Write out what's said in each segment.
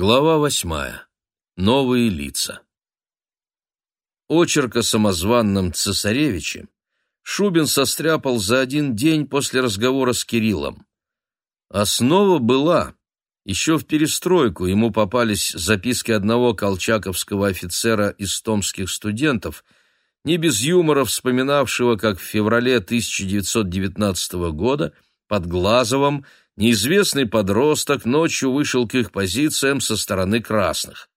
Глава восьмая. Новые лица. Очерк о самозванном цесаревиче Шубин состряпал за один день после разговора с Кириллом. Основа была. Еще в перестройку ему попались записки одного колчаковского офицера из томских студентов, не без юмора вспоминавшего, как в феврале 1919 года под Глазовым неизвестный подросток ночью вышел к их позициям со стороны красных.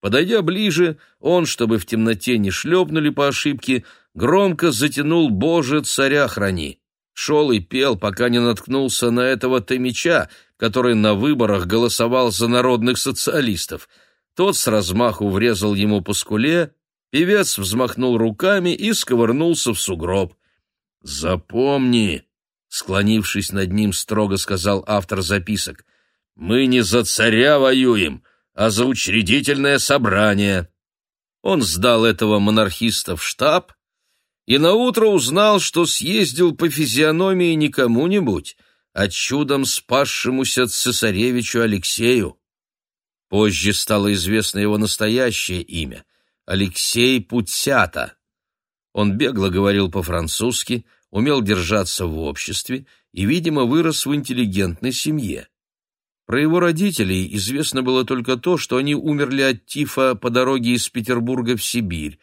Подойдя ближе, он, чтобы в темноте не шлепнули по ошибке, громко затянул «Боже, царя храни!». Шел и пел, пока не наткнулся на этого Томича, который на выборах голосовал за народных социалистов. Тот с размаху врезал ему по скуле, певец взмахнул руками и сковырнулся в сугроб. «Запомни!» Склонившись над ним, строго сказал автор записок. «Мы не за царя воюем, а за учредительное собрание». Он сдал этого монархиста в штаб и наутро узнал, что съездил по физиономии не кому-нибудь, а чудом спасшемуся цесаревичу Алексею. Позже стало известно его настоящее имя — Алексей Путята. Он бегло говорил по-французски, умел держаться в обществе и, видимо, вырос в интеллигентной семье. Про его родителей известно было только то, что они умерли от тифа по дороге из Петербурга в Сибирь.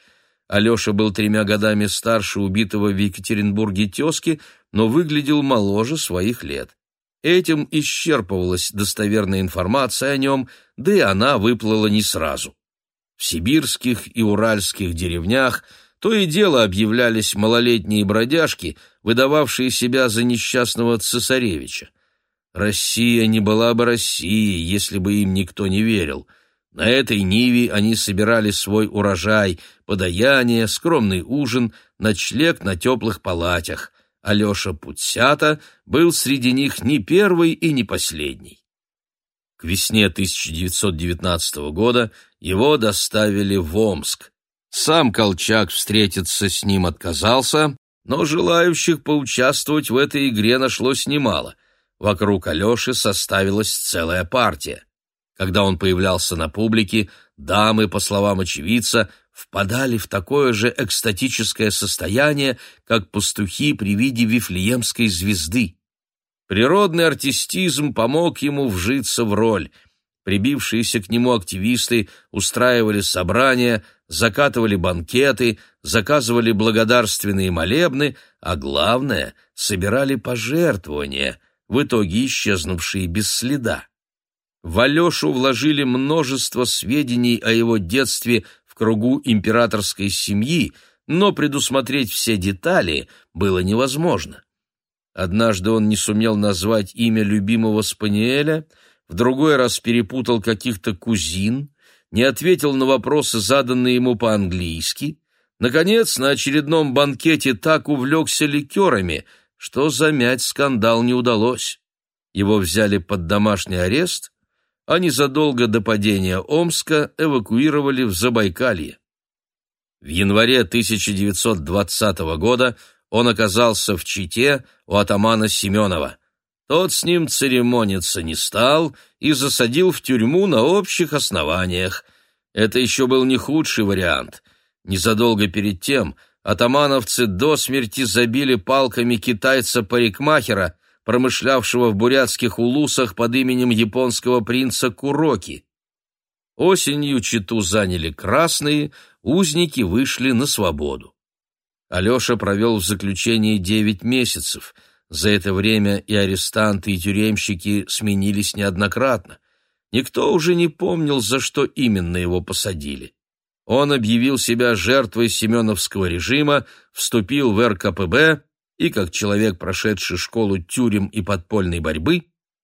Алеша был тремя годами старше убитого в Екатеринбурге тезки, но выглядел моложе своих лет. Этим исчерпывалась достоверная информация о нем, да и она выплыла не сразу. В сибирских и уральских деревнях – то и дело объявлялись малолетние бродяжки, выдававшие себя за несчастного цесаревича. Россия не была бы Россией, если бы им никто не верил. На этой ниве они собирали свой урожай, подаяние, скромный ужин, ночлег на теплых палатях. Алеша Путсята был среди них не первый и не последний. К весне 1919 года его доставили в Омск. Сам Колчак встретиться с ним отказался, но желающих поучаствовать в этой игре нашлось немало. Вокруг Алеши составилась целая партия. Когда он появлялся на публике, дамы, по словам очевидца, впадали в такое же экстатическое состояние, как пастухи при виде вифлеемской звезды. Природный артистизм помог ему вжиться в роль. Прибившиеся к нему активисты устраивали собрания, закатывали банкеты, заказывали благодарственные молебны, а главное — собирали пожертвования, в итоге исчезнувшие без следа. В Алешу вложили множество сведений о его детстве в кругу императорской семьи, но предусмотреть все детали было невозможно. Однажды он не сумел назвать имя любимого спаниеля, в другой раз перепутал каких-то кузин, не ответил на вопросы, заданные ему по-английски. Наконец, на очередном банкете так увлекся ликерами, что замять скандал не удалось. Его взяли под домашний арест, а незадолго до падения Омска эвакуировали в Забайкалье. В январе 1920 года он оказался в Чите у атамана Семенова. Тот с ним церемониться не стал и засадил в тюрьму на общих основаниях. Это еще был не худший вариант. Незадолго перед тем атамановцы до смерти забили палками китайца-парикмахера, промышлявшего в бурятских улусах под именем японского принца Куроки. Осенью Читу заняли красные, узники вышли на свободу. Алеша провел в заключении девять месяцев — за это время и арестанты, и тюремщики сменились неоднократно. Никто уже не помнил, за что именно его посадили. Он объявил себя жертвой семеновского режима, вступил в РКПБ и, как человек, прошедший школу тюрем и подпольной борьбы,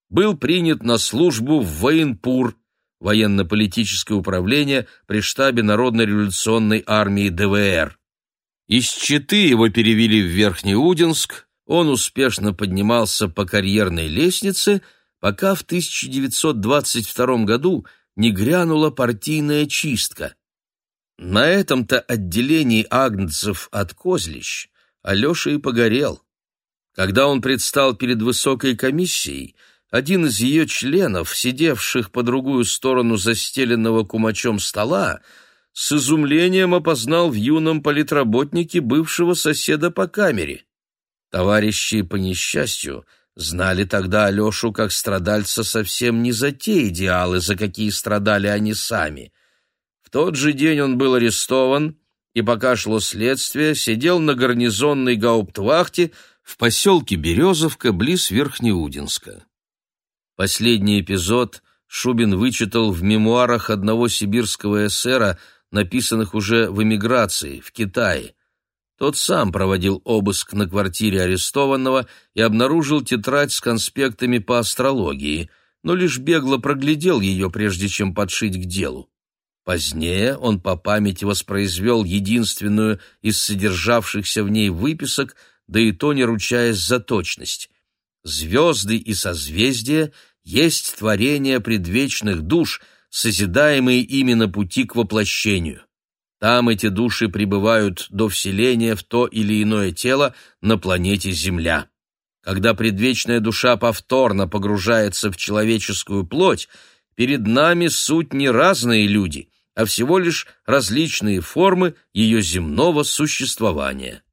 был принят на службу в военпур, военно-политическое управление при штабе Народно-революционной армии ДВР. Из Читы его перевели в Верхнеудинск, он успешно поднимался по карьерной лестнице, пока в 1922 году не грянула партийная чистка. На этом-то отделении агнцев от козлищ Алеша и погорел. Когда он предстал перед высокой комиссией, один из ее членов, сидевших по другую сторону застеленного кумачом стола, с изумлением опознал в юном политработнике бывшего соседа по камере. Товарищи, по несчастью, знали тогда Алешу как страдальца совсем не за те идеалы, за какие страдали они сами. В тот же день он был арестован и, пока шло следствие, сидел на гарнизонной гауптвахте в поселке Березовка близ Верхнеудинска. Последний эпизод Шубин вычитал в мемуарах одного сибирского эсера, написанных уже в эмиграции, в Китае. Тот сам проводил обыск на квартире арестованного и обнаружил тетрадь с конспектами по астрологии, но лишь бегло проглядел ее, прежде чем подшить к делу. Позднее он по памяти воспроизвел единственную из содержавшихся в ней выписок, да и то не ручаясь за точность. Звезды и созвездия есть творение предвечных душ, созидаемые ими на пути к воплощению. Там эти души пребывают до вселения в то или иное тело на планете Земля. Когда предвечная душа повторно погружается в человеческую плоть, перед нами суть не разные люди, а всего лишь различные формы ее земного существования.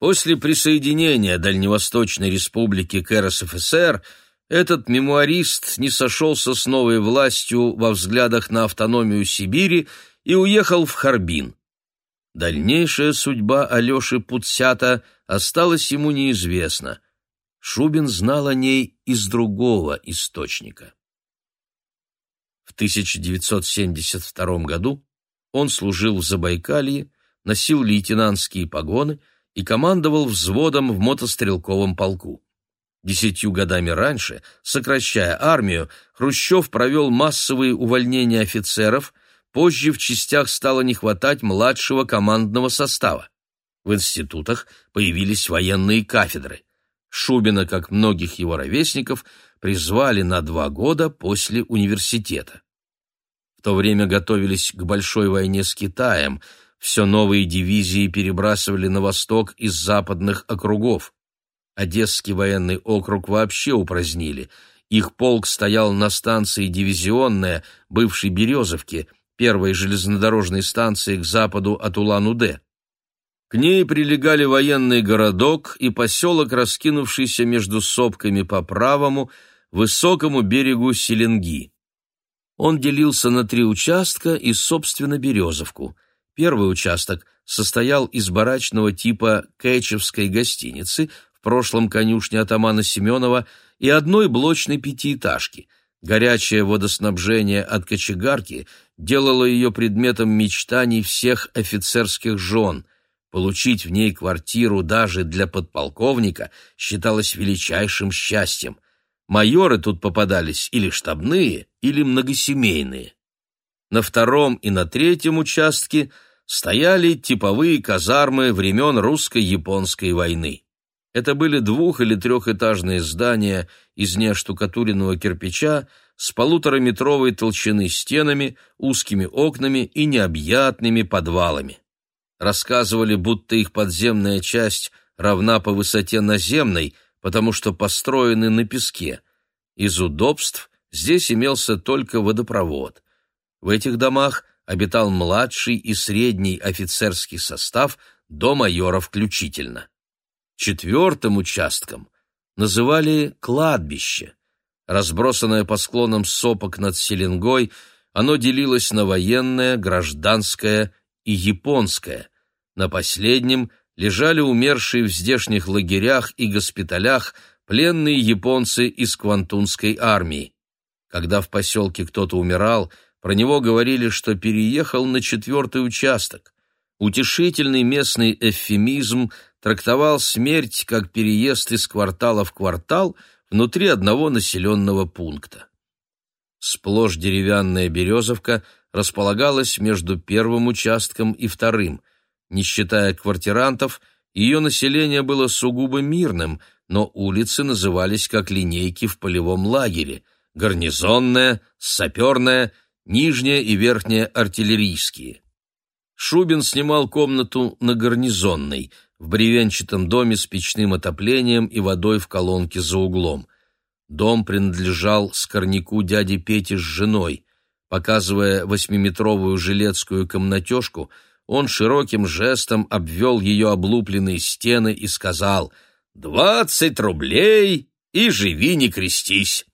После присоединения Дальневосточной Республики к РСФСР – этот мемуарист не сошелся с новой властью во взглядах на автономию Сибири и уехал в Харбин. Дальнейшая судьба Алеши Путсята осталась ему неизвестна. Шубин знал о ней из другого источника. В 1972 году он служил в Забайкалье, носил лейтенантские погоны и командовал взводом в мотострелковом полку. Десятью годами раньше, сокращая армию, Хрущев провел массовые увольнения офицеров, позже в частях стало не хватать младшего командного состава. В институтах появились военные кафедры. Шубина, как многих его ровесников, призвали на два года после университета. В то время готовились к большой войне с Китаем, все новые дивизии перебрасывали на восток из западных округов. Одесский военный округ вообще упразднили. Их полк стоял на станции «Дивизионная», бывшей Березовки, первой железнодорожной станции к западу от Улан-Удэ. К ней прилегали военный городок и поселок, раскинувшийся между сопками по правому, высокому берегу Селенги. Он делился на три участка и, собственно, Березовку. Первый участок состоял из барачного типа Кэчевской гостиницы, прошлом конюшни атамана Семенова, и одной блочной пятиэтажки. Горячее водоснабжение от кочегарки делало ее предметом мечтаний всех офицерских жен. Получить в ней квартиру даже для подполковника считалось величайшим счастьем. Майоры тут попадались или штабные, или многосемейные. На втором и на третьем участке стояли типовые казармы времен русско-японской войны. Это были двух- или трехэтажные здания из неоштукатуренного кирпича с полутораметровой толщины стенами, узкими окнами и необъятными подвалами. Рассказывали, будто их подземная часть равна по высоте наземной, потому что построены на песке. Из удобств здесь имелся только водопровод. В этих домах обитал младший и средний офицерский состав до майора включительно. Четвертым участком называли кладбище. Разбросанное по склонам сопок над Селенгой, оно делилось на военное, гражданское и японское. На последнем лежали умершие в здешних лагерях и госпиталях пленные японцы из Квантунской армии. Когда в поселке кто-то умирал, про него говорили, что переехал на четвертый участок. Утешительный местный эвфемизм трактовал смерть как переезд из квартала в квартал внутри одного населенного пункта. Сплошь деревянная березовка располагалась между первым участком и вторым. Не считая квартирантов, ее население было сугубо мирным, но улицы назывались как линейки в полевом лагере – гарнизонная, саперная, нижняя и верхняя артиллерийские. Шубин снимал комнату на гарнизонной – в бревенчатом доме с печным отоплением и водой в колонке за углом. Дом принадлежал скорняку дяди Пети с женой. Показывая восьмиметровую жилецкую комнатежку, он широким жестом обвел ее облупленные стены и сказал «Двадцать рублей и живи не крестись».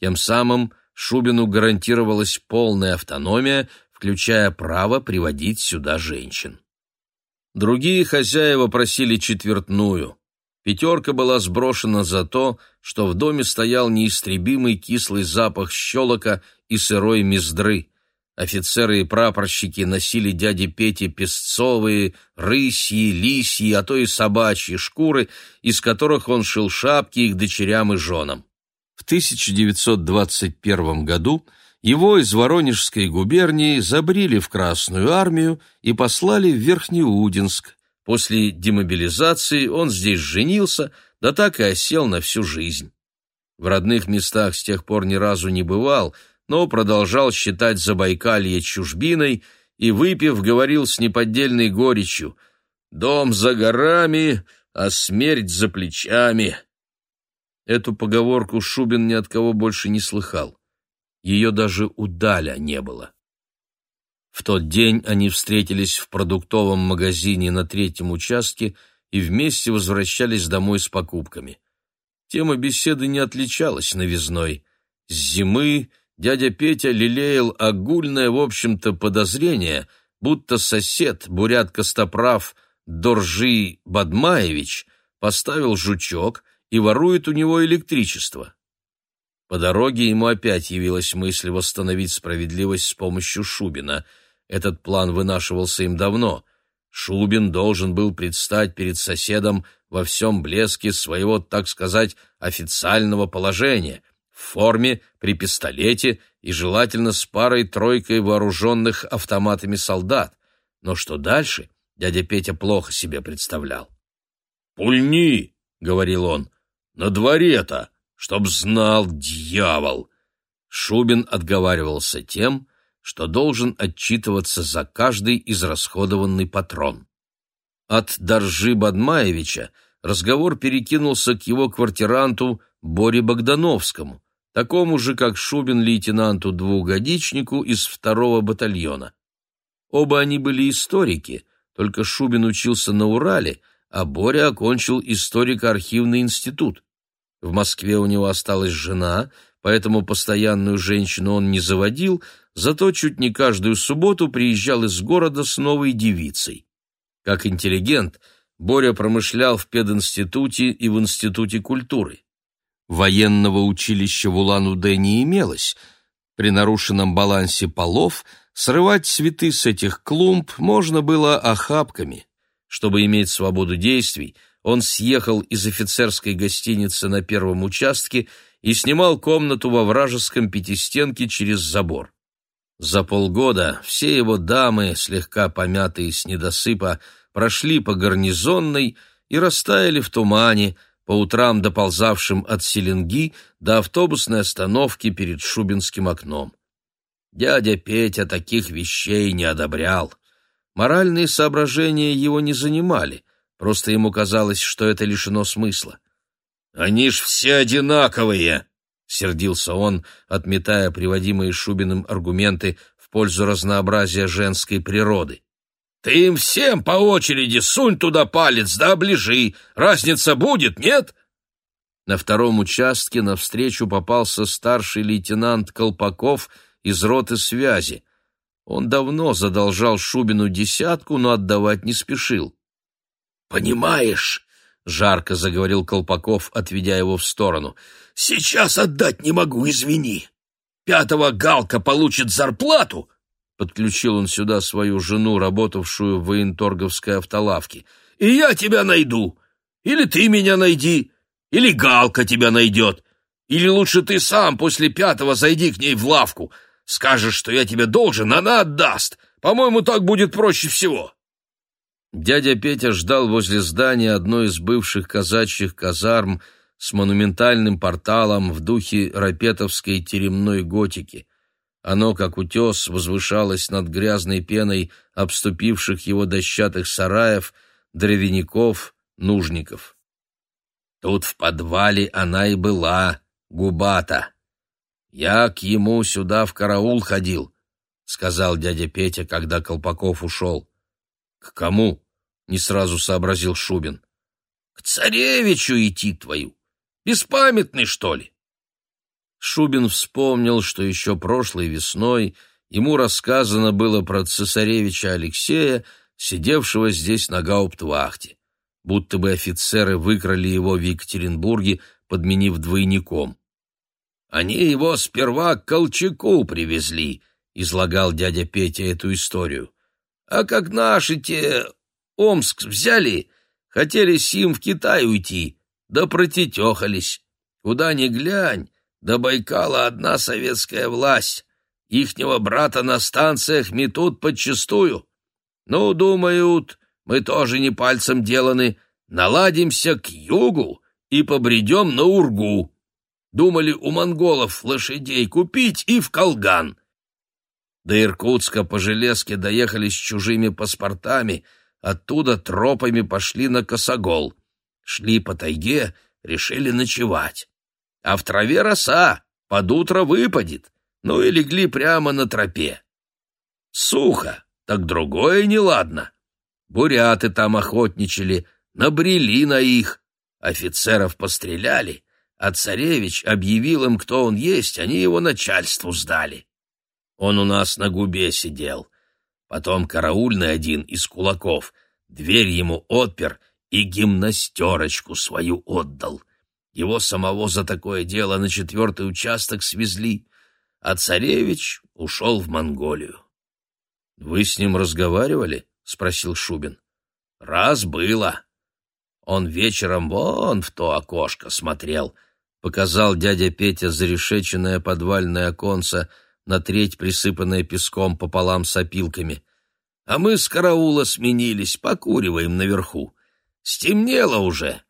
Тем самым Шубину гарантировалась полная автономия, включая право приводить сюда женщин. Другие хозяева просили четвертную. Пятерка была сброшена за то, что в доме стоял неистребимый кислый запах щелока и сырой мездры. Офицеры и прапорщики носили дяде Пете песцовые, рысьи, лисьи, а то и собачьи шкуры, из которых он шил шапки их дочерям и женам. В 1921 году его из Воронежской губернии забрили в Красную армию и послали в Верхнеудинск. После демобилизации он здесь женился, да так и осел на всю жизнь. В родных местах с тех пор ни разу не бывал, но продолжал считать Забайкалье чужбиной и, выпив, говорил с неподдельной горечью «Дом за горами, а смерть за плечами». Эту поговорку Шубин ни от кого больше не слыхал. Ее даже у Даля не было. В тот день они встретились в продуктовом магазине на третьем участке и вместе возвращались домой с покупками. Тема беседы не отличалась новизной. С зимы дядя Петя лелеял огульное, в общем-то, подозрение, будто сосед, бурят-костоправ Доржи Бадмаевич, поставил жучок и ворует у него электричество. По дороге ему опять явилась мысль восстановить справедливость с помощью Шубина. Этот план вынашивался им давно. Шубин должен был предстать перед соседом во всем блеске своего, так сказать, официального положения, в форме, при пистолете и желательно с парой-тройкой вооруженных автоматами солдат. Но что дальше, дядя Петя плохо себе представлял. «Пульни!» — говорил он. «На дворе-то!» Чтоб знал дьявол! Шубин отговаривался тем, что должен отчитываться за каждый израсходованный патрон. От Доржи Бадмаевича разговор перекинулся к его квартиранту Боре Богдановскому, такому же, как Шубин лейтенанту-двухгодичнику из второго батальона. Оба они были историки, только Шубин учился на Урале, а Боря окончил историко-архивный институт. В Москве у него осталась жена, поэтому постоянную женщину он не заводил, зато чуть не каждую субботу приезжал из города с новой девицей. Как интеллигент, Боря промышлял в пединституте и в институте культуры. Военного училища в Улан-Удэ не имелось. При нарушенном балансе полов срывать цветы с этих клумб можно было охапками. Чтобы иметь свободу действий, он съехал из офицерской гостиницы на первом участке и снимал комнату во вражеском пятистенке через забор. За полгода все его дамы, слегка помятые с недосыпа, прошли по гарнизонной и растаяли в тумане, по утрам доползавшим от Селенги до автобусной остановки перед Шубинским окном. Дядя Петя таких вещей не одобрял. Моральные соображения его не занимали, Просто ему казалось, что это лишено смысла. «Они ж все одинаковые!» — сердился он, отметая приводимые Шубиным аргументы в пользу разнообразия женской природы. «Ты им всем по очереди сунь туда палец да оближи. Разница будет, нет?» На втором участке навстречу попался старший лейтенант Колпаков из роты связи. Он давно задолжал Шубину десятку, но отдавать не спешил. «Понимаешь?» — жарко заговорил Колпаков, отведя его в сторону. «Сейчас отдать не могу, извини. Пятого Галка получит зарплату!» Подключил он сюда свою жену, работавшую в военторговской автолавке. «И я тебя найду. Или ты меня найди. Или Галка тебя найдет. Или лучше ты сам после пятого зайди к ней в лавку. Скажешь, что я тебе должен, она отдаст. По-моему, так будет проще всего». Дядя Петя ждал возле здания одной из бывших казачьих казарм с монументальным порталом в духе рапетовской теремной готики. Оно, как утес, возвышалось над грязной пеной обступивших его дощатых сараев, дровяников, нужников. «Тут в подвале она и была», губата. Я к ему сюда в караул ходил, — сказал дядя Петя, когда Колпаков ушел. — К кому? — не сразу сообразил Шубин. — К царевичу идти твою. Беспамятный, что ли? Шубин вспомнил, что еще прошлой весной ему рассказано было про цесаревича Алексея, сидевшего здесь на гауптвахте, будто бы офицеры выкрали его в Екатеринбурге, подменив двойником. «Они его сперва к Колчаку привезли», — излагал дядя Петя эту историю. «А как наши те Омск взяли, хотели сим в Китай уйти, да протетехались. Куда ни глянь, до Байкала одна советская власть. Ихнего брата на станциях метут подчистую. Ну, думают, мы тоже не пальцем деланы, наладимся к югу и побредем на Ургу. Думали у монголов лошадей купить и в Колган. До Иркутска по железке доехали с чужими паспортами, оттуда тропами пошли на Косогол. Шли по тайге, решили ночевать а в траве роса, под утро выпадет, ну и легли прямо на тропе. Сухо, так другое неладно. Буряты там охотничали, набрели на их, офицеров постреляли, а царевич объявил им, кто он есть, они его начальству сдали. Он у нас на губе сидел. Потом караульный один из кулаков дверь ему отпер и гимнастерочку свою отдал. Его самого за такое дело на четвертый участок свезли, а царевич ушел в Монголию. — Вы с ним разговаривали? — спросил Шубин. — Раз было. Он вечером вон в то окошко смотрел, — показал дядя Петя зарешеченное подвальное оконце, на треть присыпанное песком пополам с опилками. А мы с караула сменились, покуриваем наверху. Стемнело уже.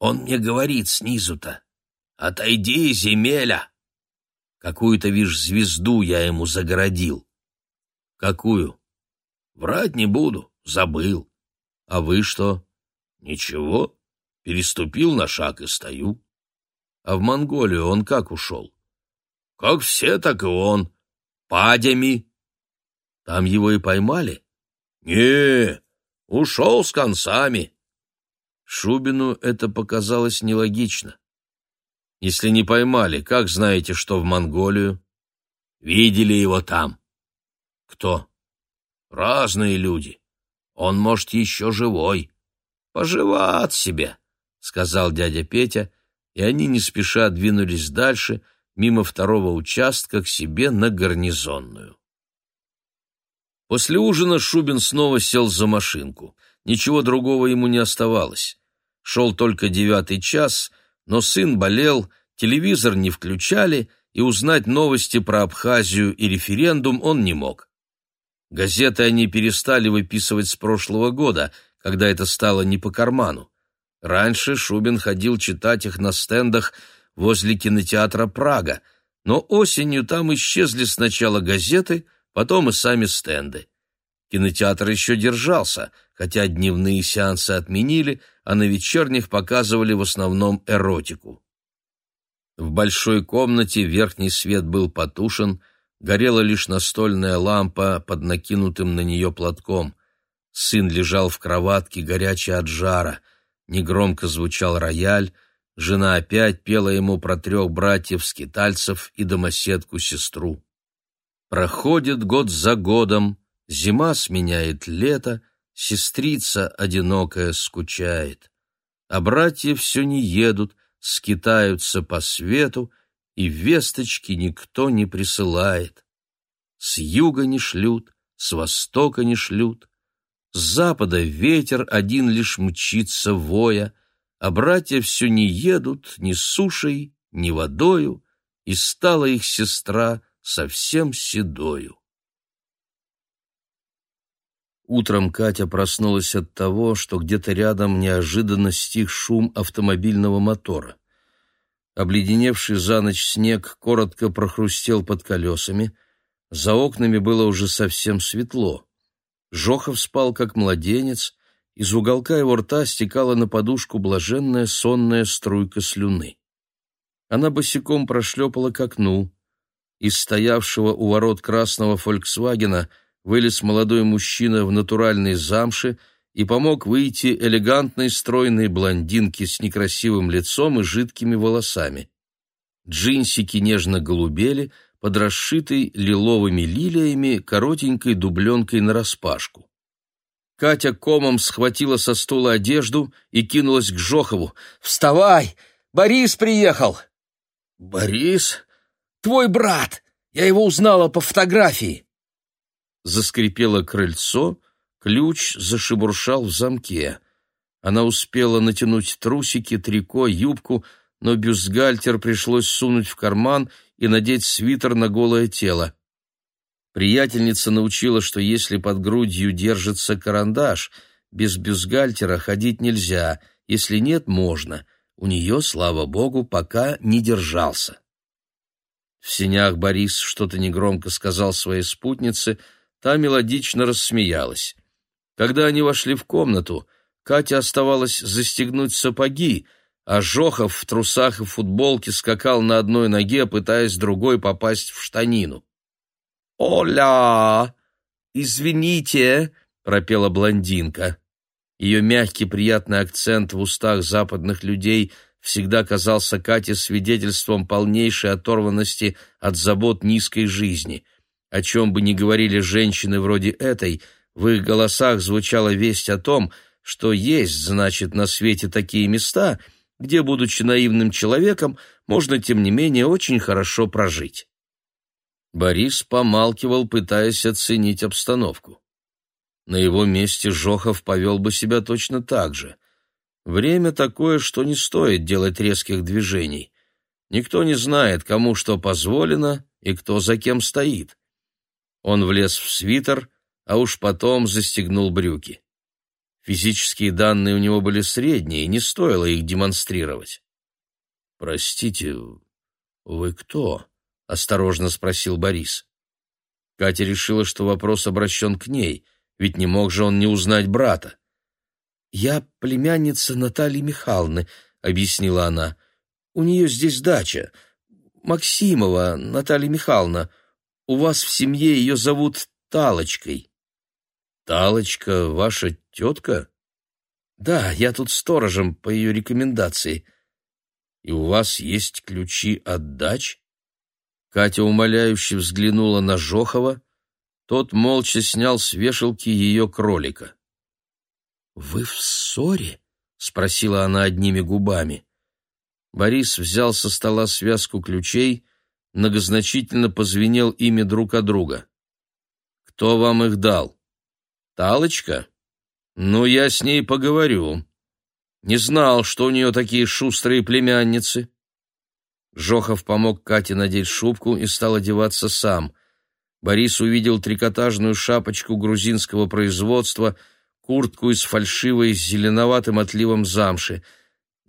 Он мне говорит снизу-то, «Отойди, земеля!» Какую-то, вишь, звезду я ему загородил. Какую? Врать не буду, забыл. А вы что? Ничего, переступил на шаг и стою. А в Монголию он как ушел? Как все, так и он. Падями. Там его и поймали? Не, ушел с концами. Шубину это показалось нелогично. Если не поймали, как знаете, что в Монголию? Видели его там. Кто? Разные люди. Он, может, еще живой. Поживат себе, — сказал дядя Петя, и они не спеша двинулись дальше, мимо второго участка, к себе на гарнизонную. После ужина Шубин снова сел за машинку. Ничего другого ему не оставалось. Шел только девятый час, но сын болел, телевизор не включали, и узнать новости про Абхазию и референдум он не мог. Газеты они перестали выписывать с прошлого года, когда это стало не по карману. Раньше Шубин ходил читать их на стендах возле кинотеатра «Прага», но осенью там исчезли сначала газеты, потом и сами стенды. Кинотеатр еще держался, хотя дневные сеансы отменили, а на вечерних показывали в основном эротику. В большой комнате верхний свет был потушен, горела лишь настольная лампа под накинутым на нее платком. Сын лежал в кроватке, горячий от жара. Негромко звучал рояль, жена опять пела ему про трех братьев-скитальцев и домоседку-сестру. Проходит год за годом, Зима сменяет лето, сестрица одинокая скучает. А братья все не едут, скитаются по свету, и весточки никто не присылает. С юга не шлют, с востока не шлют, с запада ветер один лишь мчится воя, а братья все не едут ни сушей, ни водою, и стала их сестра совсем седою. Утром Катя проснулась от того, что где-то рядом неожиданно стих шум автомобильного мотора. Обледеневший за ночь снег коротко прохрустел под колесами. За окнами было уже совсем светло. Жохов спал, как младенец, из уголка его рта стекала на подушку блаженная сонная струйка слюны. Она босиком прошлепала к окну. Из стоявшего у ворот красного «Фольксвагена» вылез молодой мужчина в натуральной замше и помог выйти элегантной стройной блондинке с некрасивым лицом и жидкими волосами. Джинсики нежно голубели под расшитой лиловыми лилиями коротенькой дубленкой нараспашку. Катя комом схватила со стула одежду и кинулась к Жохову. «Вставай! Борис приехал!» «Борис? Твой брат! Я его узнала по фотографии!» Заскрипело крыльцо, ключ зашебуршал в замке. Она успела натянуть трусики, трико, юбку, но бюстгальтер пришлось сунуть в карман и надеть свитер на голое тело. Приятельница научила, что если под грудью держится карандаш, без бюстгальтера ходить нельзя, если нет, можно. У нее, слава богу, пока не держался. В синях Борис что-то негромко сказал своей спутнице, та мелодично рассмеялась. Когда они вошли в комнату, Катя оставалась застегнуть сапоги, а Жохов в трусах и футболке скакал на одной ноге, пытаясь другой попасть в штанину. «Оля! Извините!» — пропела блондинка. Ее мягкий приятный акцент в устах западных людей всегда казался Кате свидетельством полнейшей оторванности от забот низкой жизни. О чем бы ни говорили женщины вроде этой, в их голосах звучала весть о том, что есть, значит, на свете такие места, где, будучи наивным человеком, можно, тем не менее, очень хорошо прожить. Борис помалкивал, пытаясь оценить обстановку. На его месте Жохов повел бы себя точно так же. Время такое, что не стоит делать резких движений. Никто не знает, кому что позволено и кто за кем стоит. Он влез в свитер, а уж потом застегнул брюки. Физические данные у него были средние, не стоило их демонстрировать. «Простите, вы кто?» — осторожно спросил Борис. Катя решила, что вопрос обращен к ней, ведь не мог же он не узнать брата. «Я племянница Натальи Михайловны», — объяснила она. «У нее здесь дача. Максимова Наталья Михайловна. У вас в семье ее зовут Талочкой». «Талочка ваша тетка?» «Да, я тут сторожем по ее рекомендации». «И у вас есть ключи от дач?» Катя умоляюще взглянула на Жохова, тот молча снял с вешалки ее кролика. «Вы в ссоре?» — спросила она одними губами. Борис взял со стола связку ключей, многозначительно позвенел ими друг от друга. «Кто вам их дал? Талочка? Ну, я с ней поговорю. Не знал, что у нее такие шустрые племянницы». Жохов помог Кате надеть шубку и стал одеваться сам. Борис увидел трикотажную шапочку грузинского производства, куртку из фальшивой с зеленоватым отливом замши,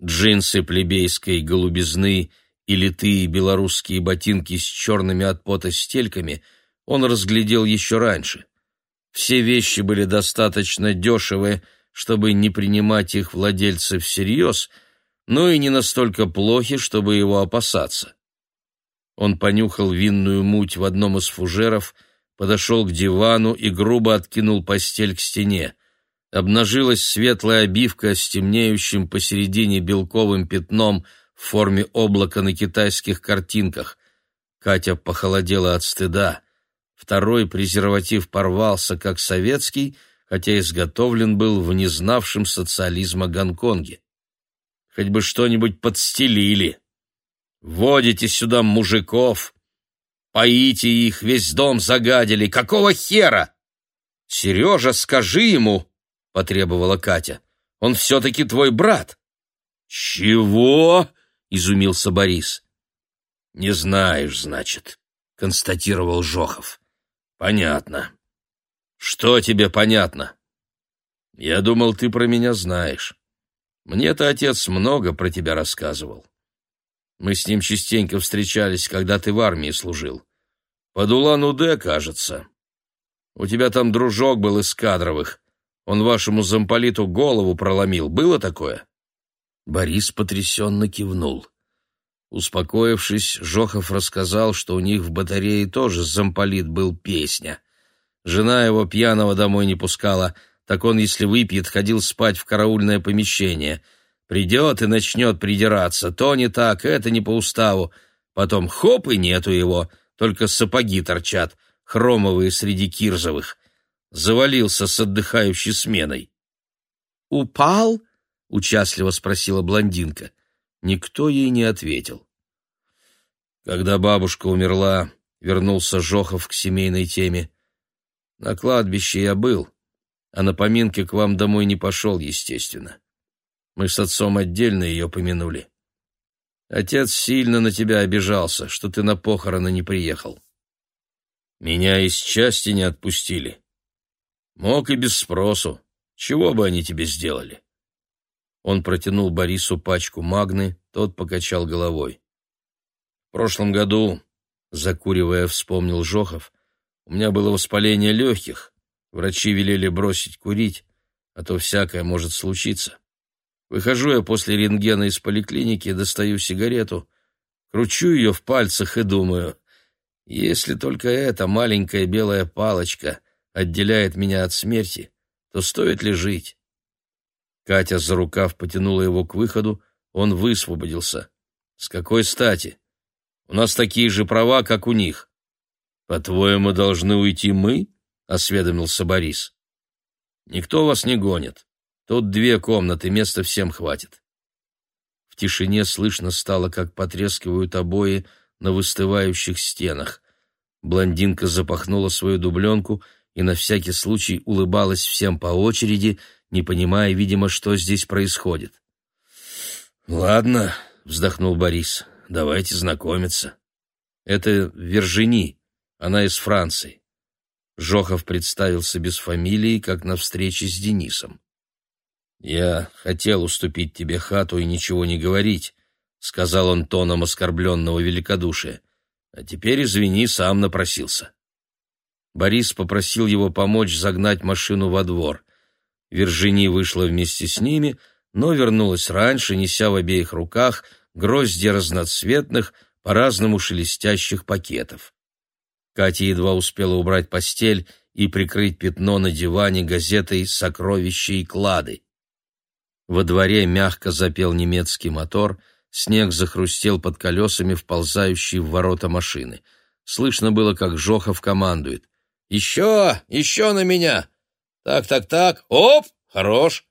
джинсы плебейской голубизны и литые белорусские ботинки с черными от пота стельками он разглядел еще раньше. Все вещи были достаточно дешевые, чтобы не принимать их владельцы всерьез — но и не настолько плохи, чтобы его опасаться. Он понюхал винную муть в одном из фужеров, подошел к дивану и грубо откинул постель к стене. Обнажилась светлая обивка с темнеющим посередине белковым пятном в форме облака на китайских картинках. Катя похолодела от стыда. Второй презерватив порвался, как советский, хотя изготовлен был в незнавшем социализма Гонконге хоть бы что-нибудь подстелили. Водите сюда мужиков, поите их, весь дом загадили. Какого хера? Сережа, скажи ему, — потребовала Катя. Он все-таки твой брат. Чего? — изумился Борис. Не знаешь, значит, — констатировал Жохов. Понятно. Что тебе понятно? Я думал, ты про меня знаешь. Мне-то отец много про тебя рассказывал. Мы с ним частенько встречались, когда ты в армии служил. Под Улан-Удэ, кажется. У тебя там дружок был из кадровых. Он вашему замполиту голову проломил. Было такое?» Борис потрясенно кивнул. Успокоившись, Жохов рассказал, что у них в батарее тоже замполит был песня. Жена его пьяного домой не пускала, так он, если выпьет, ходил спать в караульное помещение. Придет и начнет придираться, то не так, это не по уставу. Потом хоп, и нету его, только сапоги торчат, хромовые среди кирзовых. Завалился с отдыхающей сменой. «Упал?» — участливо спросила блондинка. Никто ей не ответил. Когда бабушка умерла, вернулся Жохов к семейной теме. На кладбище я был, а на поминки к вам домой не пошел, естественно. Мы с отцом отдельно ее помянули. Отец сильно на тебя обижался, что ты на похороны не приехал. Меня из части не отпустили. Мог и без спросу. Чего бы они тебе сделали? Он протянул Борису пачку магны, тот покачал головой. В прошлом году, закуривая, вспомнил Жохов, у меня было воспаление легких. Врачи велели бросить курить, а то всякое может случиться. Выхожу я после рентгена из поликлиники, достаю сигарету, кручу ее в пальцах и думаю, если только эта маленькая белая палочка отделяет меня от смерти, то стоит ли жить? Катя за рукав потянула его к выходу, он высвободился. С какой стати? У нас такие же права, как у них. По-твоему, должны уйти мы? Осведомился Борис. Никто вас не гонит. Тут две комнаты, места всем хватит. В тишине слышно стало, как потрескивают обои на выстывающих стенах. Блондинка запахнула свою дубленку и на всякий случай улыбалась всем по очереди, не понимая, видимо, что здесь происходит. «Ладно», — вздохнул Борис, — «давайте знакомиться. Это Вержини, она из Франции». Жохов представился без фамилии, как на встрече с Денисом. «Я хотел уступить тебе хату и ничего не говорить», — сказал он тоном оскорбленного великодушия. «А теперь, извини, сам напросился». Борис попросил его помочь загнать машину во двор. Виржини вышла вместе с ними, но вернулась раньше, неся в обеих руках грозди разноцветных, по-разному шелестящих пакетов. Катя едва успела убрать постель и прикрыть пятно на диване газетой «Сокровища и клады». Во дворе мягко запел немецкий мотор, снег захрустел под колесами, вползающей в ворота машины. Слышно было, как Жохов командует. «Еще! Еще на меня! Так, так, так! Оп! Хорош!»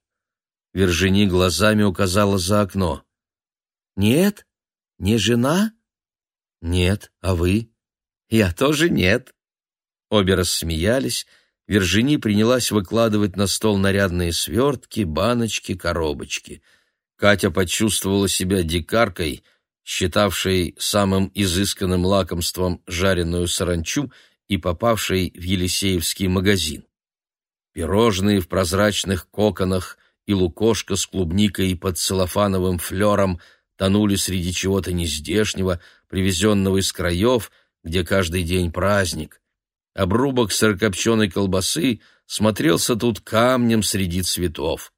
Вержини глазами указала за окно. «Нет? Не жена?» «Нет. А вы?» «Я тоже нет». Обе рассмеялись. Вержини принялась выкладывать на стол нарядные свертки, баночки, коробочки. Катя почувствовала себя дикаркой, считавшей самым изысканным лакомством жареную саранчу и попавшей в Елисеевский магазин. Пирожные в прозрачных коконах и лукошка с клубникой под целлофановым флером тонули среди чего-то нездешнего, привезенного из краев, где каждый день праздник. Обрубок сырокопченой колбасы смотрелся тут камнем среди цветов.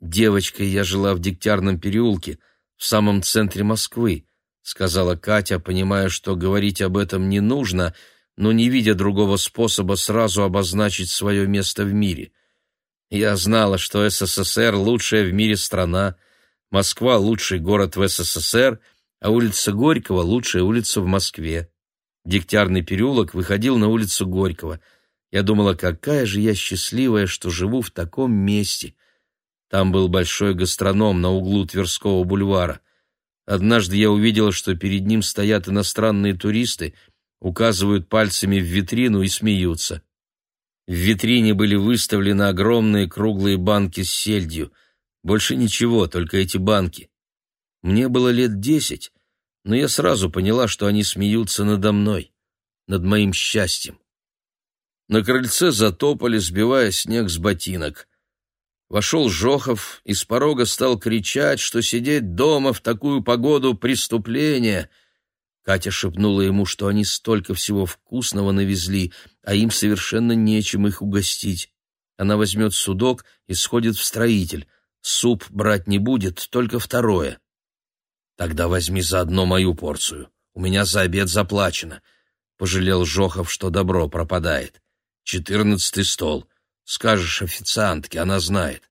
Девочкой я жила в Дегтярном переулке, в самом центре Москвы, сказала Катя, понимая, что говорить об этом не нужно — но не видя другого способа сразу обозначить свое место в мире. Я знала, что СССР — лучшая в мире страна, Москва — лучший город в СССР, а улица Горького — лучшая улица в Москве. Дегтярный переулок выходил на улицу Горького. Я думала, какая же я счастливая, что живу в таком месте. Там был большой гастроном на углу Тверского бульвара. Однажды я увидела, что перед ним стоят иностранные туристы — указывают пальцами в витрину и смеются. В витрине были выставлены огромные круглые банки с сельдью. Больше ничего, только эти банки. Мне было лет десять, но я сразу поняла, что они смеются надо мной, над моим счастьем. На крыльце затопали, сбивая снег с ботинок. Вошел Жохов и с порога стал кричать, что сидеть дома в такую погоду — преступление — Катя шепнула ему, что они столько всего вкусного навезли, а им совершенно нечем их угостить. Она возьмет судок и сходит в строитель. Суп брать не будет, только второе. Тогда возьми заодно мою порцию. У меня за обед заплачено. Пожалел Жохов, что добро пропадает. Четырнадцатый стол. Скажешь официантке, она знает.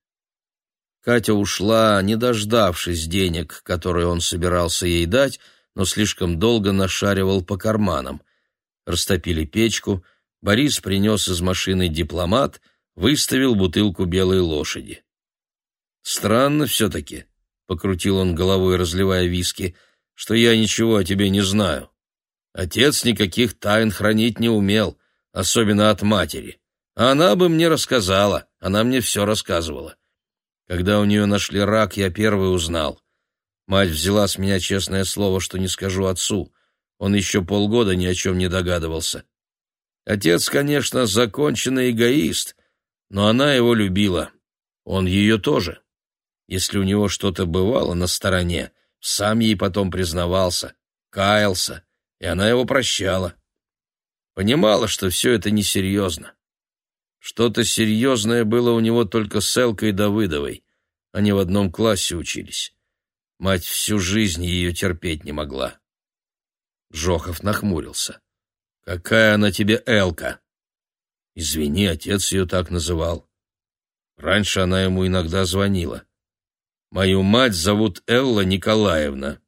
Катя ушла, не дождавшись денег, которые он собирался ей дать, но слишком долго нашаривал по карманам. Растопили печку, Борис принес из машины дипломат, выставил бутылку белой лошади. «Странно все-таки», — покрутил он головой, разливая виски, — «что я ничего о тебе не знаю. Отец никаких тайн хранить не умел, особенно от матери. А она бы мне рассказала, она мне все рассказывала. Когда у нее нашли рак, я первый узнал. Мать взяла с меня честное слово, что не скажу отцу. Он еще полгода ни о чем не догадывался. Отец, конечно, законченный эгоист, но она его любила. Он ее тоже. Если у него что-то бывало на стороне, сам ей потом признавался, каялся, и она его прощала. Понимала, что все это несерьезно. Что-то серьезное было у него только с Элкой Давыдовой. Они в одном классе учились. Мать всю жизнь ее терпеть не могла. Жохов нахмурился. «Какая она тебе Элка?» «Извини, отец ее так называл. Раньше она ему иногда звонила. Мою мать зовут Элла Николаевна.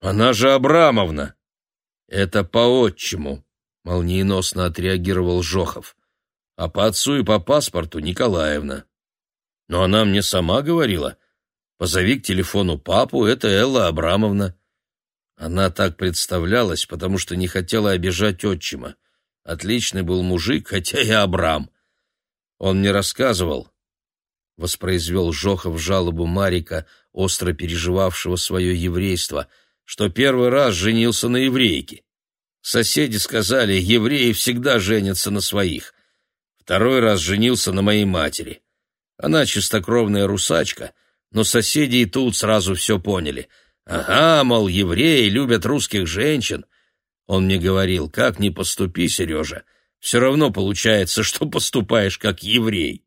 Она же Абрамовна. Это по отчиму, молниеносно отреагировал Жохов а по отцу и по паспорту Николаевна. Но она мне сама говорила, позови к телефону папу, это Элла Абрамовна. Она так представлялась, потому что не хотела обижать отчима. Отличный был мужик, хотя и Абрам. Он мне рассказывал, воспроизвел Жохов жалобу Марика, остро переживавшего свое еврейство, что первый раз женился на еврейке. Соседи сказали, евреи всегда женятся на своих. Второй раз женился на моей матери. Она чистокровная русачка, но соседи и тут сразу все поняли. Ага, мол, евреи любят русских женщин. Он мне говорил, как ни поступи, Сережа, все равно получается, что поступаешь как еврей.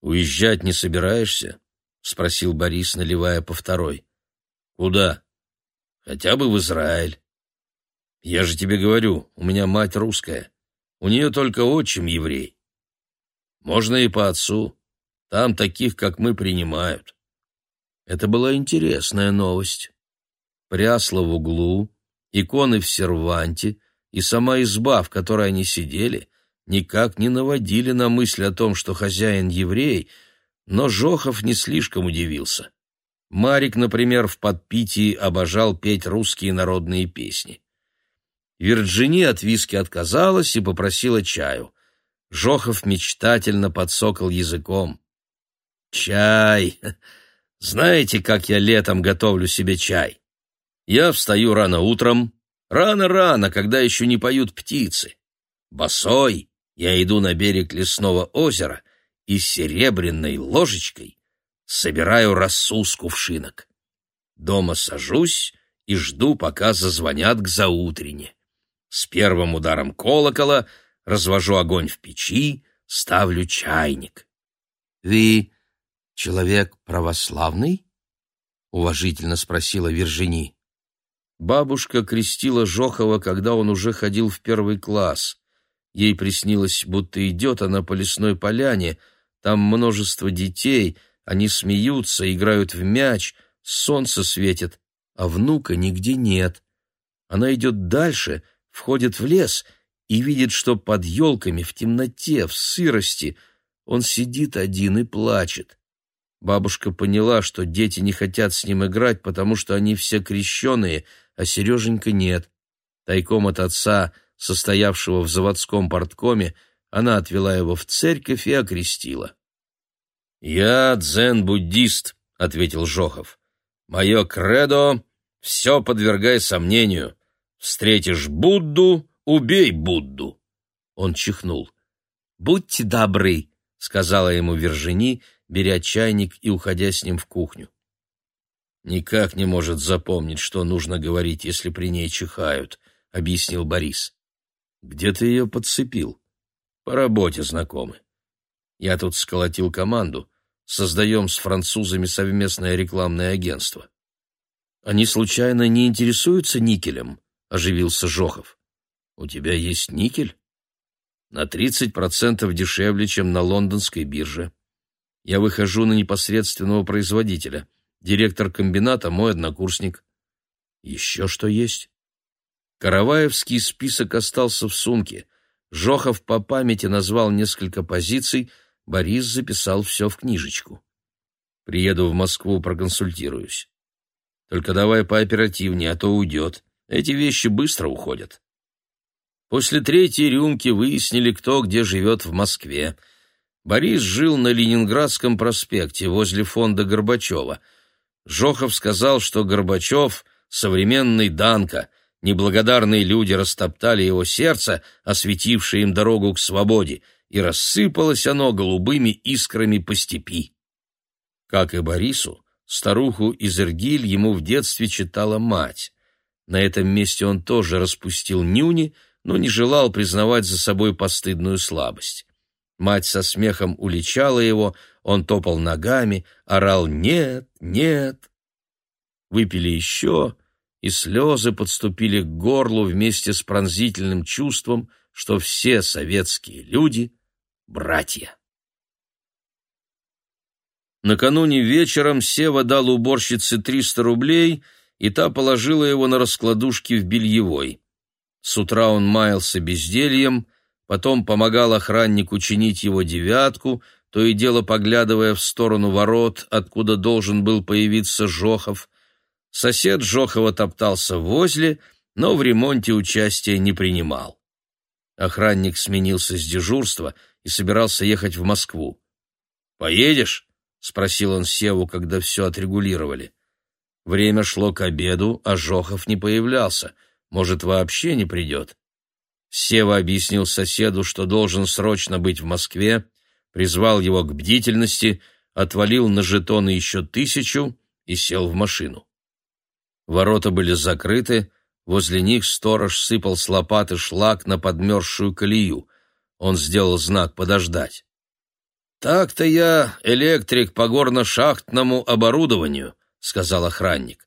«Уезжать не собираешься?» — спросил Борис, наливая по второй. «Куда?» «Хотя бы в Израиль». «Я же тебе говорю, у меня мать русская. У нее только отчим еврей. Можно и по отцу. Там таких, как мы, принимают. Это была интересная новость. Прясло в углу, иконы в серванте и сама изба, в которой они сидели, никак не наводили на мысль о том, что хозяин еврей, но Жохов не слишком удивился. Марик, например, в подпитии обожал петь русские народные песни. Вирджини от виски отказалась и попросила чаю. Жохов мечтательно подсокал языком. «Чай! Знаете, как я летом готовлю себе чай? Я встаю рано утром, рано-рано, когда еще не поют птицы. Босой я иду на берег лесного озера и серебряной ложечкой собираю росу с кувшинок. Дома сажусь и жду, пока зазвонят к заутрене. С первым ударом колокола — развожу огонь в печи, ставлю чайник. — Вы человек православный? — уважительно спросила Вержини. Бабушка крестила Жохова, когда он уже ходил в первый класс. Ей приснилось, будто идет она по лесной поляне, там множество детей, они смеются, играют в мяч, солнце светит, а внука нигде нет. Она идет дальше, входит в лес — и видит, что под елками в темноте, в сырости он сидит один и плачет. Бабушка поняла, что дети не хотят с ним играть, потому что они все крещеные, а Сереженька нет. Тайком от отца, состоявшего в заводском порткоме, она отвела его в церковь и окрестила. «Я дзен-буддист», — ответил Жохов. «Мое кредо — все подвергай сомнению. Встретишь Будду Убей Будду!» Он чихнул. «Будьте добры», — сказала ему Вержини, беря чайник и уходя с ним в кухню. «Никак не может запомнить, что нужно говорить, если при ней чихают», — объяснил Борис. «Где ты ее подцепил?» «По работе знакомы. Я тут сколотил команду. Создаем с французами совместное рекламное агентство». Они случайно не интересуются никелем? Оживился Жохов. У тебя есть никель? На 30% дешевле, чем на лондонской бирже. Я выхожу на непосредственного производителя. Директор комбината мой однокурсник. Еще что есть? Караваевский список остался в сумке. Жохов по памяти назвал несколько позиций, Борис записал все в книжечку. Приеду в Москву, проконсультируюсь. Только давай пооперативнее, а то уйдет. Эти вещи быстро уходят. После третьей рюмки выяснили, кто где живет в Москве. Борис жил на Ленинградском проспекте, возле фонда Горбачева. Жохов сказал, что Горбачев — современный Данка, неблагодарные люди растоптали его сердце, осветившее им дорогу к свободе, и рассыпалось оно голубыми искрами по степи. Как и Борису, старуху из Иргиль ему в детстве читала мать. На этом месте он тоже распустил нюни, но не желал признавать за собой постыдную слабость. Мать со смехом уличала его, он топал ногами, орал «нет, нет». Выпили еще, и слезы подступили к горлу вместе с пронзительным чувством, что все советские люди — братья. Накануне вечером Сева дал уборщице 300 рублей, и та положила его на раскладушки в бельевой. С утра он маялся бездельем, потом помогал охраннику чинить его девятку, то и дело поглядывая в сторону ворот, откуда должен был появиться Жохов. Сосед Жохова топтался возле, но в ремонте участия не принимал. Охранник сменился с дежурства и собирался ехать в Москву. «Поедешь?» — спросил он Севу, когда все отрегулировали. Время шло к обеду, а Жохов не появлялся. Может, вообще не придет. Сева объяснил соседу, что должен срочно быть в Москве, призвал его к бдительности, отвалил на жетоны еще тысячу и сел в машину. Ворота были закрыты, возле них сторож сыпал с лопаты шлак на подмерзшую колею. Он сделал знак «подождать». «Так-то я электрик по горно-шахтному оборудованию», — сказал охранник.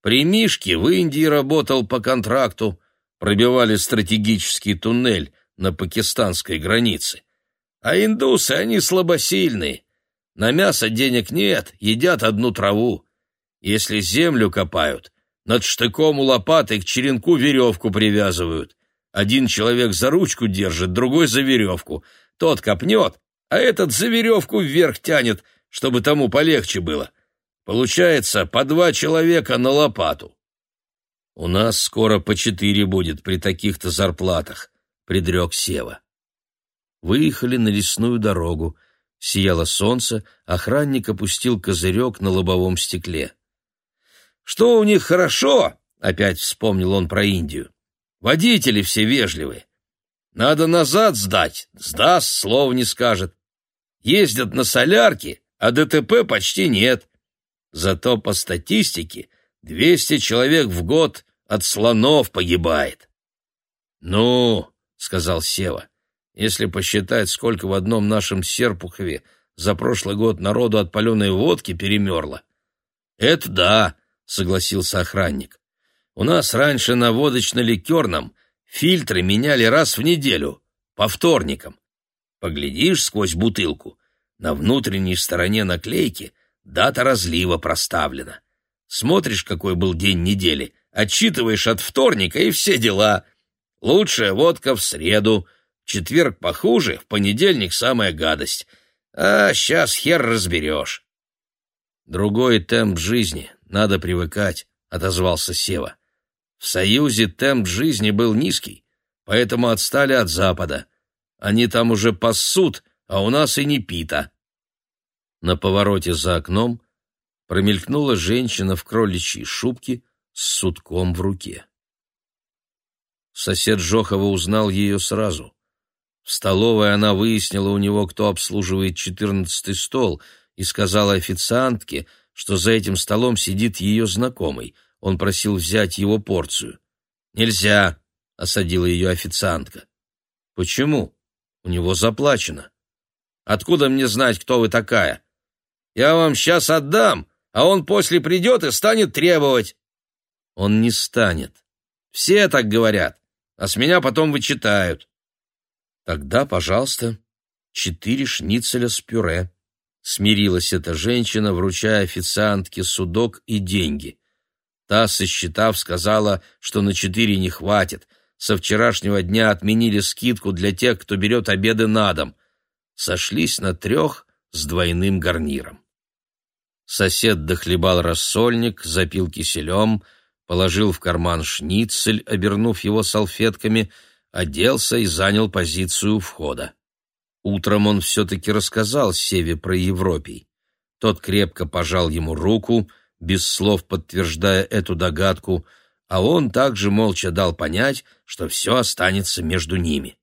«При Мишке в Индии работал по контракту, пробивали стратегический туннель на пакистанской границе. А индусы, они слабосильные. На мясо денег нет, едят одну траву. Если землю копают, над штыком у лопаты к черенку веревку привязывают. Один человек за ручку держит, другой за веревку. Тот копнет, а этот за веревку вверх тянет, чтобы тому полегче было. Получается по два человека на лопату. У нас скоро по четыре будет при таких-то зарплатах, предрек Сева. Выехали на лесную дорогу. Сияло солнце, охранник опустил козырек на лобовом стекле. «Что у них хорошо?» — опять вспомнил он про Индию. «Водители все вежливые. Надо назад сдать, сдаст, слова не скажет. Ездят на солярке, а ДТП почти нет. Зато по статистике 200 человек в год от слонов погибает». «Ну», — сказал Сева, — «если посчитать, сколько в одном нашем Серпухове за прошлый год народу от паленой водки перемерло». «Это да», — согласился охранник. «У нас раньше на водочно-ликерном фильтры меняли раз в неделю, по вторникам. Поглядишь сквозь бутылку, на внутренней стороне наклейки дата разлива проставлена. Смотришь, какой был день недели, отчитываешь от вторника и все дела. Лучшая водка в среду, четверг похуже, в понедельник самая гадость. А сейчас хер разберешь. Другой темп жизни, надо привыкать, — отозвался Сева. В Союзе темп жизни был низкий, поэтому отстали от Запада. Они там уже пасут, а у нас и не пита. На повороте за окном промелькнула женщина в кроличьей шубке с сутком в руке. Сосед Жохова узнал ее сразу. В столовой она выяснила у него, кто обслуживает четырнадцатый стол, и сказала официантке, что за этим столом сидит ее знакомый. Он просил взять его порцию. «Нельзя», — осадила ее официантка. «Почему? У него заплачено». «Откуда мне знать, кто вы такая? Я вам сейчас отдам, а он после придет и станет требовать. Он не станет. Все так говорят, а с меня потом вычитают. Тогда, пожалуйста, четыре шницеля с пюре. Смирилась эта женщина, вручая официантке судок и деньги. Та, сосчитав, сказала, что на четыре не хватит. Со вчерашнего дня отменили скидку для тех, кто берет обеды на дом. Сошлись на трех с двойным гарниром. Сосед дохлебал рассольник, запил киселем, положил в карман шницель, обернув его салфетками, оделся и занял позицию входа. Утром он все-таки рассказал Севе про Европей. Тот крепко пожал ему руку, без слов подтверждая эту догадку, а он также молча дал понять, что все останется между ними.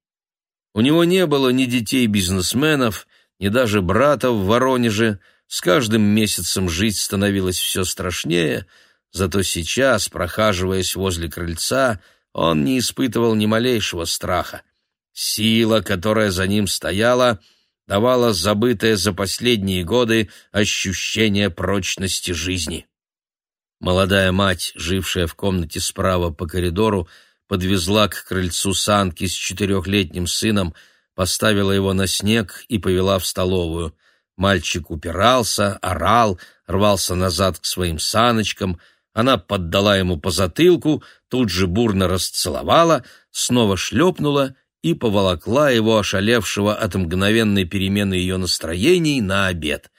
У него не было ни детей-бизнесменов, ни даже брата в Воронеже, с каждым месяцем жить становилось все страшнее, зато сейчас, прохаживаясь возле крыльца, он не испытывал ни малейшего страха. Сила, которая за ним стояла, давала забытое за последние годы ощущение прочности жизни. Молодая мать, жившая в комнате справа по коридору, подвезла к крыльцу санки с четырехлетним сыном, поставила его на снег и повела в столовую. Мальчик упирался, орал, рвался назад к своим саночкам. Она поддала ему по затылку, тут же бурно расцеловала, снова шлепнула и поволокла его, ошалевшего от мгновенной перемены ее настроений, на обед.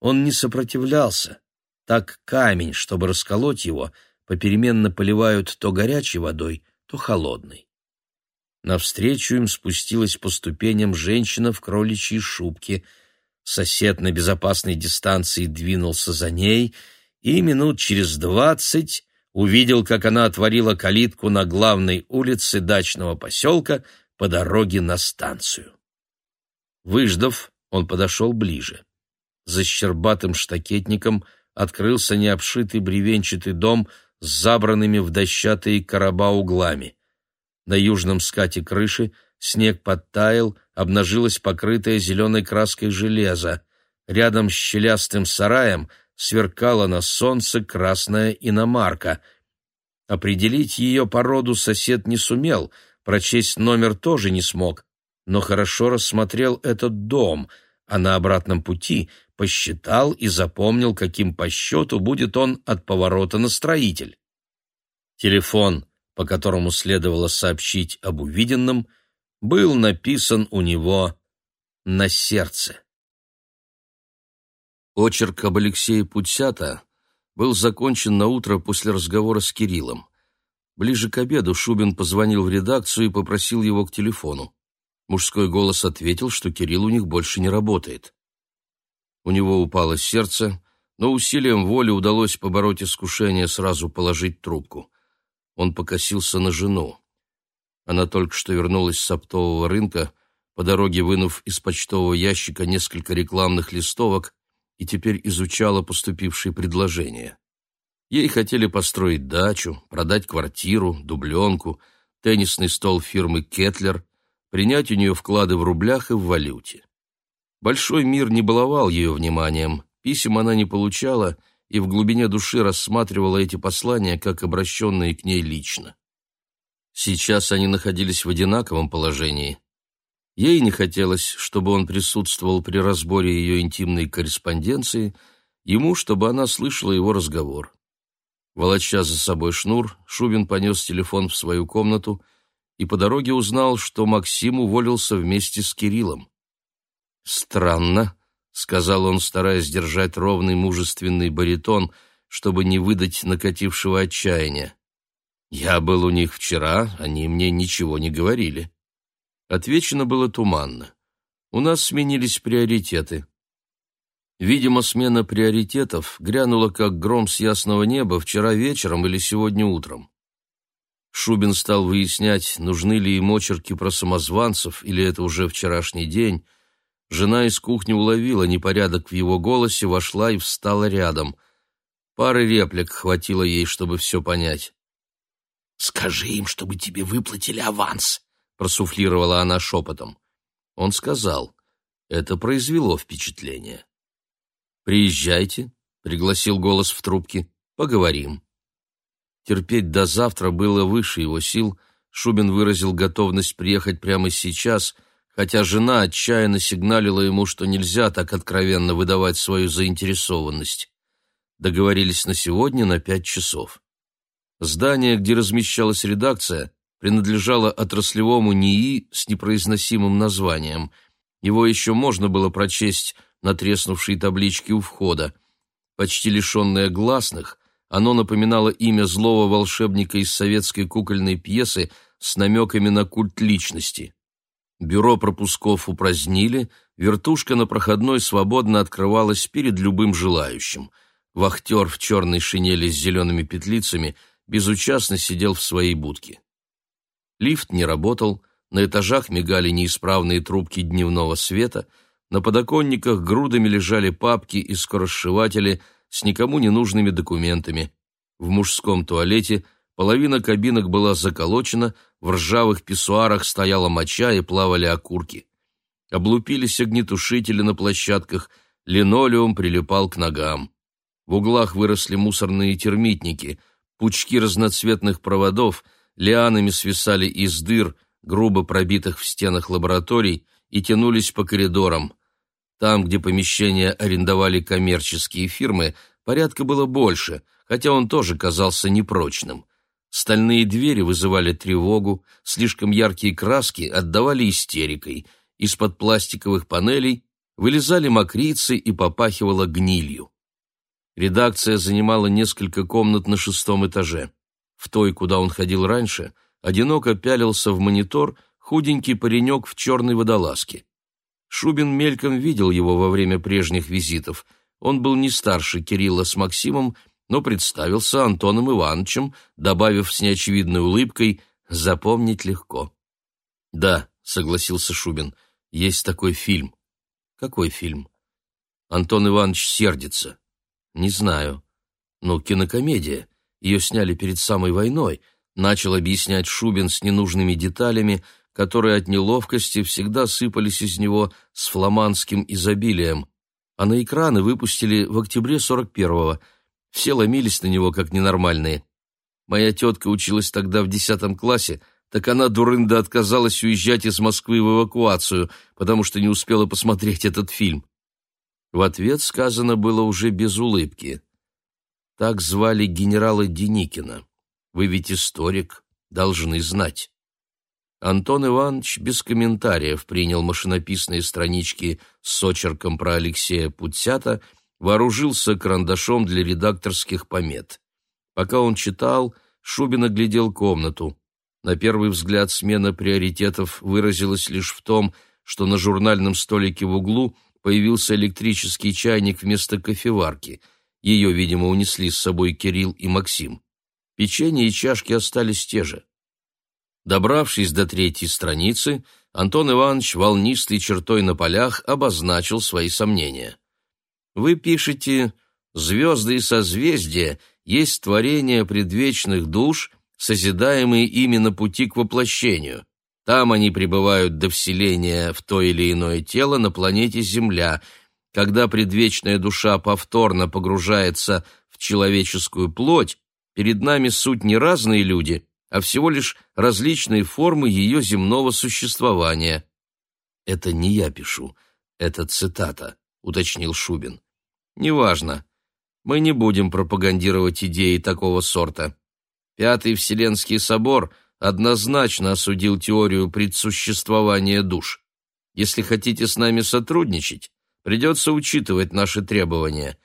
Он не сопротивлялся. Так камень, чтобы расколоть его, попеременно поливают то горячей водой, то холодной. Навстречу им спустилась по ступеням женщина в кроличьей шубке. Сосед на безопасной дистанции двинулся за ней, и минут через двадцать увидел, как она отворила калитку на главной улице дачного поселка по дороге на станцию. Выждав, он подошел ближе. За щербатым штакетником открылся необшитый бревенчатый дом с забранными в дощатые короба углами. На южном скате крыши снег подтаял, обнажилось покрытое зеленой краской железо. Рядом с щелястым сараем сверкала на солнце красная иномарка. Определить ее породу сосед не сумел, прочесть номер тоже не смог, но хорошо рассмотрел этот дом, а на обратном пути посчитал и запомнил, каким по счету будет он от поворота на строитель. Телефон, по которому следовало сообщить об увиденном, был написан у него на сердце. Очерк об Алексее Путсята был закончен на утро после разговора с Кириллом. Ближе к обеду Шубин позвонил в редакцию и попросил его к телефону. Мужской голос ответил, что Кирилл у них больше не работает. У него упало сердце, но усилием воли удалось побороть искушение сразу положить трубку. Он покосился на жену. Она только что вернулась с оптового рынка, по дороге вынув из почтового ящика несколько рекламных листовок и теперь изучала поступившие предложения. Ей хотели построить дачу, продать квартиру, дубленку, теннисный стол фирмы «Кетлер», принять у нее вклады в рублях и в валюте. Большой мир не баловал ее вниманием, писем она не получала и в глубине души рассматривала эти послания как обращенные к ней лично. Сейчас они находились в одинаковом положении. Ей не хотелось, чтобы он присутствовал при разборе ее интимной корреспонденции, ему, чтобы она слышала его разговор. Волоча за собой шнур, Шубин понес телефон в свою комнату и по дороге узнал, что Максим уволился вместе с Кириллом. «Странно», — сказал он, стараясь держать ровный мужественный баритон, чтобы не выдать накатившего отчаяния. «Я был у них вчера, они мне ничего не говорили». Отвечено было туманно. «У нас сменились приоритеты». Видимо, смена приоритетов грянула как гром с ясного неба вчера вечером или сегодня утром. Шубин стал выяснять, нужны ли им очерки про самозванцев, или это уже вчерашний день, Жена из кухни уловила непорядок в его голосе, вошла и встала рядом. Пары реплик хватило ей, чтобы все понять. «Скажи им, чтобы тебе выплатили аванс», — просуфлировала она шепотом. Он сказал. Это произвело впечатление. «Приезжайте», — пригласил голос в трубке, — «поговорим». Терпеть до завтра было выше его сил. Шубин выразил готовность приехать прямо сейчас, хотя жена отчаянно сигналила ему, что нельзя так откровенно выдавать свою заинтересованность. Договорились на сегодня на пять часов. Здание, где размещалась редакция, принадлежало отраслевому НИИ с непроизносимым названием. Его еще можно было прочесть на треснувшей табличке у входа. Почти лишенное гласных, оно напоминало имя злого волшебника из советской кукольной пьесы с намеками на культ личности. Бюро пропусков упразднили, вертушка на проходной свободно открывалась перед любым желающим. Вахтер в черной шинели с зелеными петлицами безучастно сидел в своей будке. Лифт не работал, на этажах мигали неисправные трубки дневного света, на подоконниках грудами лежали папки и скоросшиватели с никому не нужными документами. В мужском туалете половина кабинок была заколочена, в ржавых писсуарах стояла моча и плавали окурки. Облупились огнетушители на площадках, линолеум прилипал к ногам. В углах выросли мусорные термитники, пучки разноцветных проводов лианами свисали из дыр, грубо пробитых в стенах лабораторий, и тянулись по коридорам. Там, где помещения арендовали коммерческие фирмы, порядка было больше, хотя он тоже казался непрочным. Стальные двери вызывали тревогу, слишком яркие краски отдавали истерикой, из-под пластиковых панелей вылезали мокрицы и попахивало гнилью. Редакция занимала несколько комнат на шестом этаже. В той, куда он ходил раньше, одиноко пялился в монитор худенький паренек в черной водолазке. Шубин мельком видел его во время прежних визитов. Он был не старше Кирилла с Максимом, но представился Антоном Ивановичем, добавив с неочевидной улыбкой «запомнить легко». «Да», — согласился Шубин, — «есть такой фильм». «Какой фильм?» Антон Иванович сердится. «Не знаю». «Ну, кинокомедия. Ее сняли перед самой войной», — начал объяснять Шубин с ненужными деталями, — которые от неловкости всегда сыпались из него с фламандским изобилием, а на экраны выпустили в октябре 41-го. Все ломились на него, как ненормальные. Моя тетка училась тогда в десятом классе, так она, дурында, отказалась уезжать из Москвы в эвакуацию, потому что не успела посмотреть этот фильм. В ответ сказано было уже без улыбки. Так звали генерала Деникина. Вы ведь историк, должны знать. Антон Иванович без комментариев принял машинописные странички с очерком про Алексея Путята, вооружился карандашом для редакторских помет. Пока он читал, Шубин оглядел комнату. На первый взгляд смена приоритетов выразилась лишь в том, что на журнальном столике в углу появился электрический чайник вместо кофеварки. Ее, видимо, унесли с собой Кирилл и Максим. Печенье и чашки остались те же. Добравшись до третьей страницы, Антон Иванович волнистой чертой на полях обозначил свои сомнения. «Вы пишете, звезды и созвездия есть творения предвечных душ, созидаемые ими на пути к воплощению. Там они пребывают до вселения в то или иное тело на планете Земля. Когда предвечная душа повторно погружается в человеческую плоть, перед нами суть не разные люди — а всего лишь различные формы ее земного существования. «Это не я пишу, это цитата», — уточнил Шубин. «Неважно. Мы не будем пропагандировать идеи такого сорта. Пятый Вселенский собор однозначно осудил теорию предсуществования душ. Если хотите с нами сотрудничать, придется учитывать наши требования.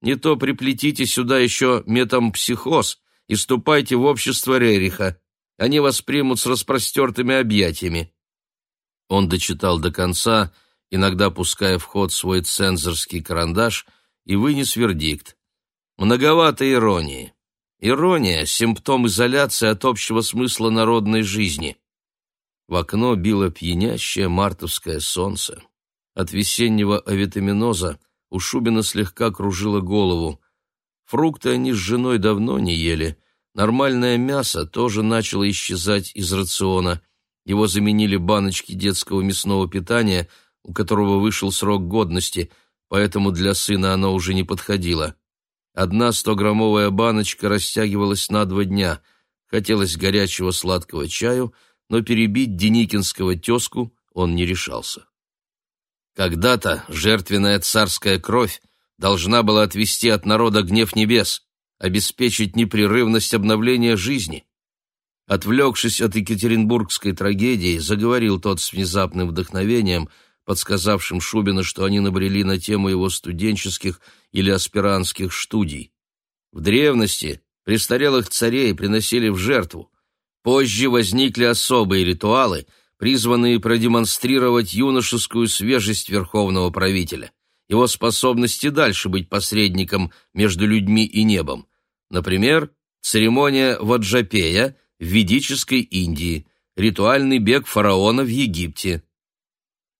Не то приплетите сюда еще метампсихоз, и ступайте в общество Рериха. Они вас примут с распростертыми объятиями». Он дочитал до конца, иногда пуская в ход свой цензорский карандаш, и вынес вердикт. Многовато иронии. Ирония — симптом изоляции от общего смысла народной жизни. В окно било пьянящее мартовское солнце. От весеннего авитаминоза у Шубина слегка кружило голову. Фрукты они с женой давно не ели. Нормальное мясо тоже начало исчезать из рациона. Его заменили баночки детского мясного питания, у которого вышел срок годности, поэтому для сына оно уже не подходило. Одна стограммовая баночка растягивалась на два дня. Хотелось горячего сладкого чаю, но перебить Деникинского тезку он не решался. Когда-то жертвенная царская кровь должна была отвести от народа гнев небес, обеспечить непрерывность обновления жизни. Отвлекшись от екатеринбургской трагедии, заговорил тот с внезапным вдохновением, подсказавшим Шубину, что они набрели на тему его студенческих или аспирантских студий. В древности престарелых царей приносили в жертву. Позже возникли особые ритуалы, призванные продемонстрировать юношескую свежесть верховного правителя, его способности дальше быть посредником между людьми и небом. Например, церемония Ваджапея в ведической Индии, ритуальный бег фараона в Египте.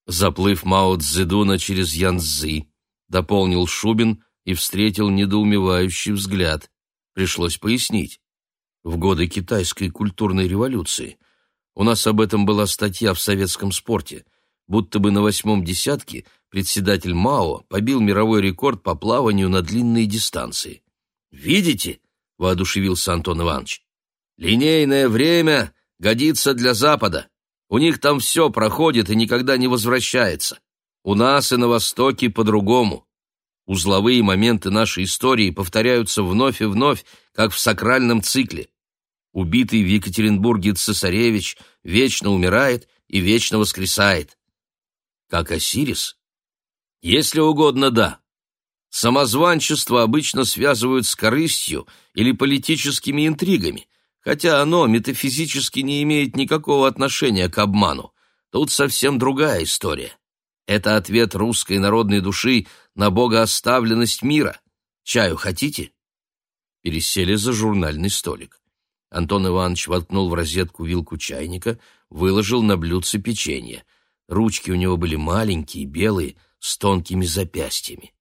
Заплыв Мао Цзэдуна через Янцзы, дополнил Шубин и встретил недоумевающий взгляд. Пришлось пояснить. В годы китайской культурной революции у нас об этом была статья в советском спорте, будто бы на восьмом десятке председатель Мао побил мировой рекорд по плаванию на длинные дистанции. «Видите?» — воодушевился Антон Иванович. «Линейное время годится для Запада. У них там все проходит и никогда не возвращается. У нас и на Востоке по-другому. Узловые моменты нашей истории повторяются вновь и вновь, как в сакральном цикле. Убитый в Екатеринбурге цесаревич вечно умирает и вечно воскресает. Как Осирис? Если угодно, да. Самозванчество обычно связывают с корыстью или политическими интригами, хотя оно метафизически не имеет никакого отношения к обману. Тут совсем другая история. Это ответ русской народной души на богооставленность мира. Чаю хотите? Пересели за журнальный столик. Антон Иванович воткнул в розетку вилку чайника, выложил на блюдце печенье. Ручки у него были маленькие, белые, с тонкими запястьями.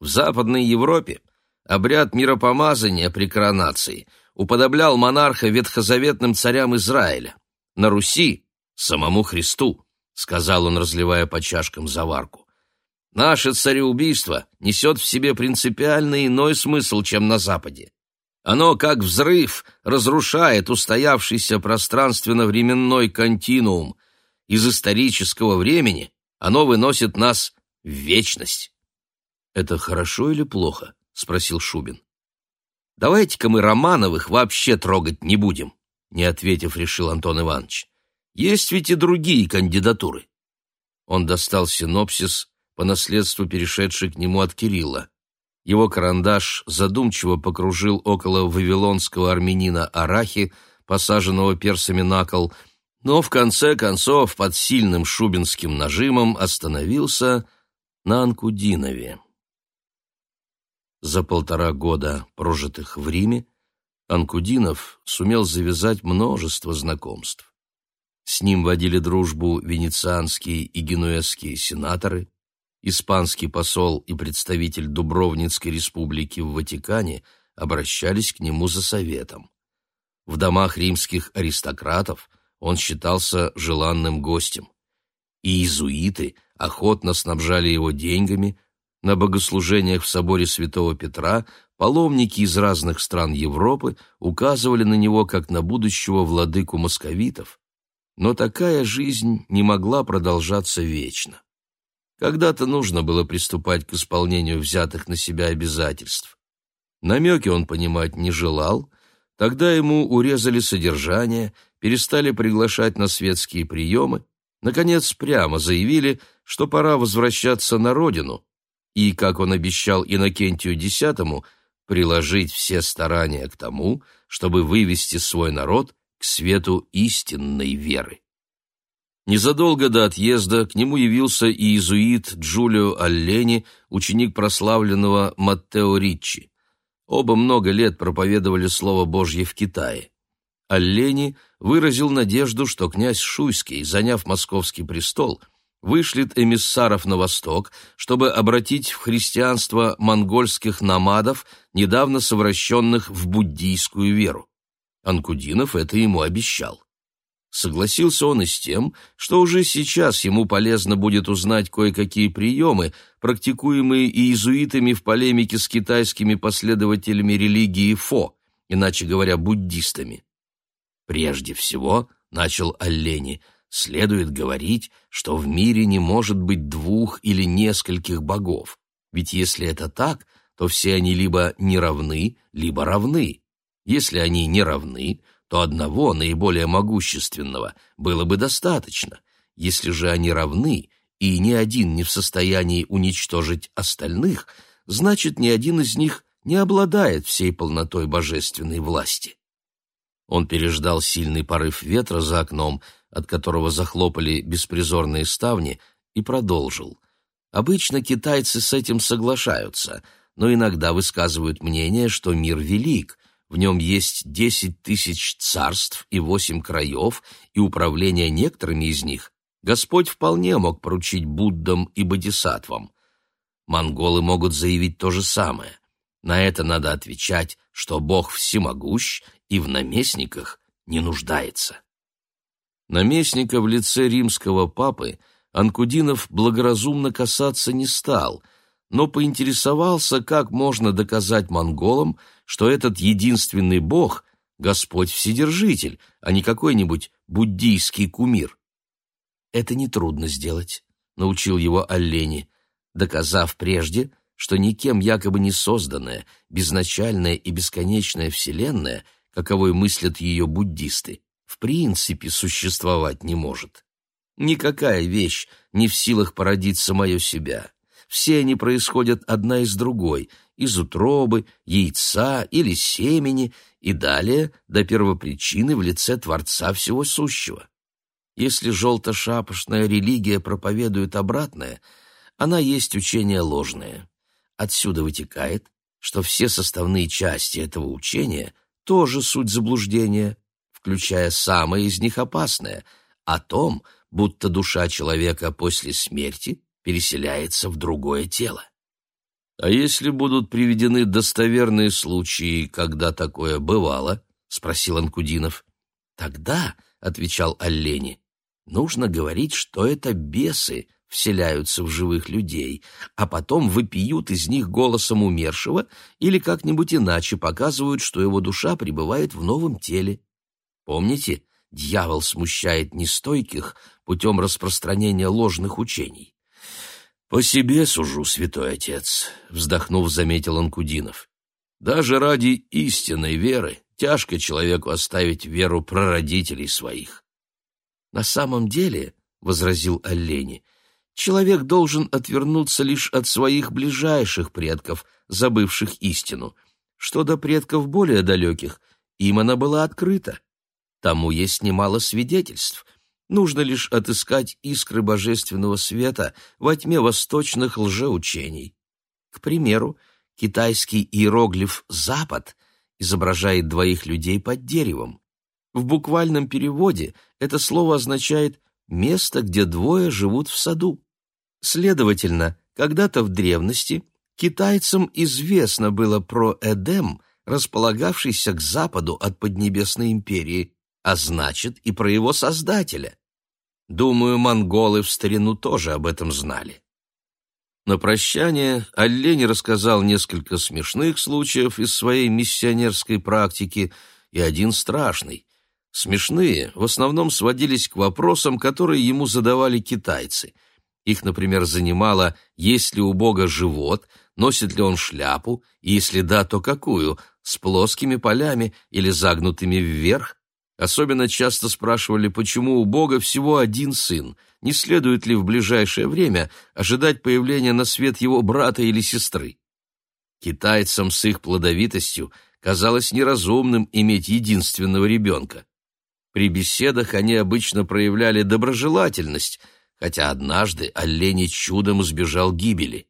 В Западной Европе обряд миропомазания при коронации уподоблял монарха ветхозаветным царям Израиля. На Руси — самому Христу, — сказал он, разливая по чашкам заварку. Наше цареубийство несет в себе принципиально иной смысл, чем на Западе. Оно, как взрыв, разрушает устоявшийся пространственно-временной континуум. Из исторического времени оно выносит нас в вечность. «Это хорошо или плохо?» — спросил Шубин. «Давайте-ка мы Романовых вообще трогать не будем», — не ответив, решил Антон Иванович. «Есть ведь и другие кандидатуры». Он достал синопсис, по наследству перешедший к нему от Кирилла. Его карандаш задумчиво покружил около вавилонского армянина Арахи, посаженного персами на кол, но в конце концов под сильным шубинским нажимом остановился на Анкудинове. За полтора года, прожитых в Риме, Анкудинов сумел завязать множество знакомств. С ним водили дружбу венецианские и генуэзские сенаторы, испанский посол и представитель Дубровницкой республики в Ватикане обращались к нему за советом. В домах римских аристократов он считался желанным гостем. И иезуиты охотно снабжали его деньгами, на богослужениях в соборе Святого Петра паломники из разных стран Европы указывали на него как на будущего владыку московитов, но такая жизнь не могла продолжаться вечно. Когда-то нужно было приступать к исполнению взятых на себя обязательств. Намеки он понимать не желал, тогда ему урезали содержание, перестали приглашать на светские приемы, наконец прямо заявили, что пора возвращаться на родину, и, как он обещал Иннокентию X, приложить все старания к тому, чтобы вывести свой народ к свету истинной веры. Незадолго до отъезда к нему явился и иезуит Джулио Аллени, ученик прославленного Маттео Риччи. Оба много лет проповедовали Слово Божье в Китае. Аллени выразил надежду, что князь Шуйский, заняв московский престол, вышлет эмиссаров на восток, чтобы обратить в христианство монгольских намадов, недавно совращенных в буддийскую веру. Анкудинов это ему обещал. Согласился он и с тем, что уже сейчас ему полезно будет узнать кое-какие приемы, практикуемые иезуитами в полемике с китайскими последователями религии Фо, иначе говоря, буддистами. «Прежде всего», — начал Аллени, — «следует говорить, что в мире не может быть двух или нескольких богов, ведь если это так, то все они либо не равны, либо равны. Если они не равны, то одного, наиболее могущественного, было бы достаточно. Если же они равны, и ни один не в состоянии уничтожить остальных, значит, ни один из них не обладает всей полнотой божественной власти. Он переждал сильный порыв ветра за окном, от которого захлопали беспризорные ставни, и продолжил. Обычно китайцы с этим соглашаются, но иногда высказывают мнение, что мир велик, в нем есть десять тысяч царств и восемь краев, и управление некоторыми из них Господь вполне мог поручить Буддам и Бодисаттвам. Монголы могут заявить то же самое. На это надо отвечать, что Бог всемогущ и в наместниках не нуждается. Наместника в лице римского папы Анкудинов благоразумно касаться не стал – но поинтересовался, как можно доказать монголам, что этот единственный бог — Господь Вседержитель, а не какой-нибудь буддийский кумир. «Это нетрудно сделать», — научил его Аллени, доказав прежде, что никем якобы не созданная, безначальная и бесконечная Вселенная, каковой мыслят ее буддисты, в принципе существовать не может. Никакая вещь не в силах породить самое себя. Все они происходят одна из другой, из утробы, яйца или семени и далее до первопричины в лице Творца Всего Сущего. Если желто-шапошная религия проповедует обратное, она есть учение ложное. Отсюда вытекает, что все составные части этого учения тоже суть заблуждения, включая самое из них опасное — о том, будто душа человека после смерти переселяется в другое тело. А если будут приведены достоверные случаи, когда такое бывало, спросил Анкудинов. Тогда, отвечал Аллени, нужно говорить, что это бесы вселяются в живых людей, а потом выпьют из них голосом умершего или как-нибудь иначе показывают, что его душа пребывает в новом теле. Помните, дьявол смущает нестойких путем распространения ложных учений. «По себе сужу, святой отец», — вздохнув, заметил Анкудинов. «Даже ради истинной веры тяжко человеку оставить веру прародителей своих». «На самом деле», — возразил Аллени, — «человек должен отвернуться лишь от своих ближайших предков, забывших истину. Что до предков более далеких, им она была открыта. Тому есть немало свидетельств, Нужно лишь отыскать искры божественного света во тьме восточных лжеучений. К примеру, китайский иероглиф «Запад» изображает двоих людей под деревом. В буквальном переводе это слово означает «место, где двое живут в саду». Следовательно, когда-то в древности китайцам известно было про Эдем, располагавшийся к западу от Поднебесной империи, а значит и про его создателя. Думаю, монголы в старину тоже об этом знали. На прощание Аллени рассказал несколько смешных случаев из своей миссионерской практики и один страшный. Смешные в основном сводились к вопросам, которые ему задавали китайцы. Их, например, занимало, есть ли у Бога живот, носит ли он шляпу, и если да, то какую, с плоскими полями или загнутыми вверх, Особенно часто спрашивали, почему у Бога всего один сын, не следует ли в ближайшее время ожидать появления на свет его брата или сестры. Китайцам с их плодовитостью казалось неразумным иметь единственного ребенка. При беседах они обычно проявляли доброжелательность, хотя однажды олень чудом избежал гибели.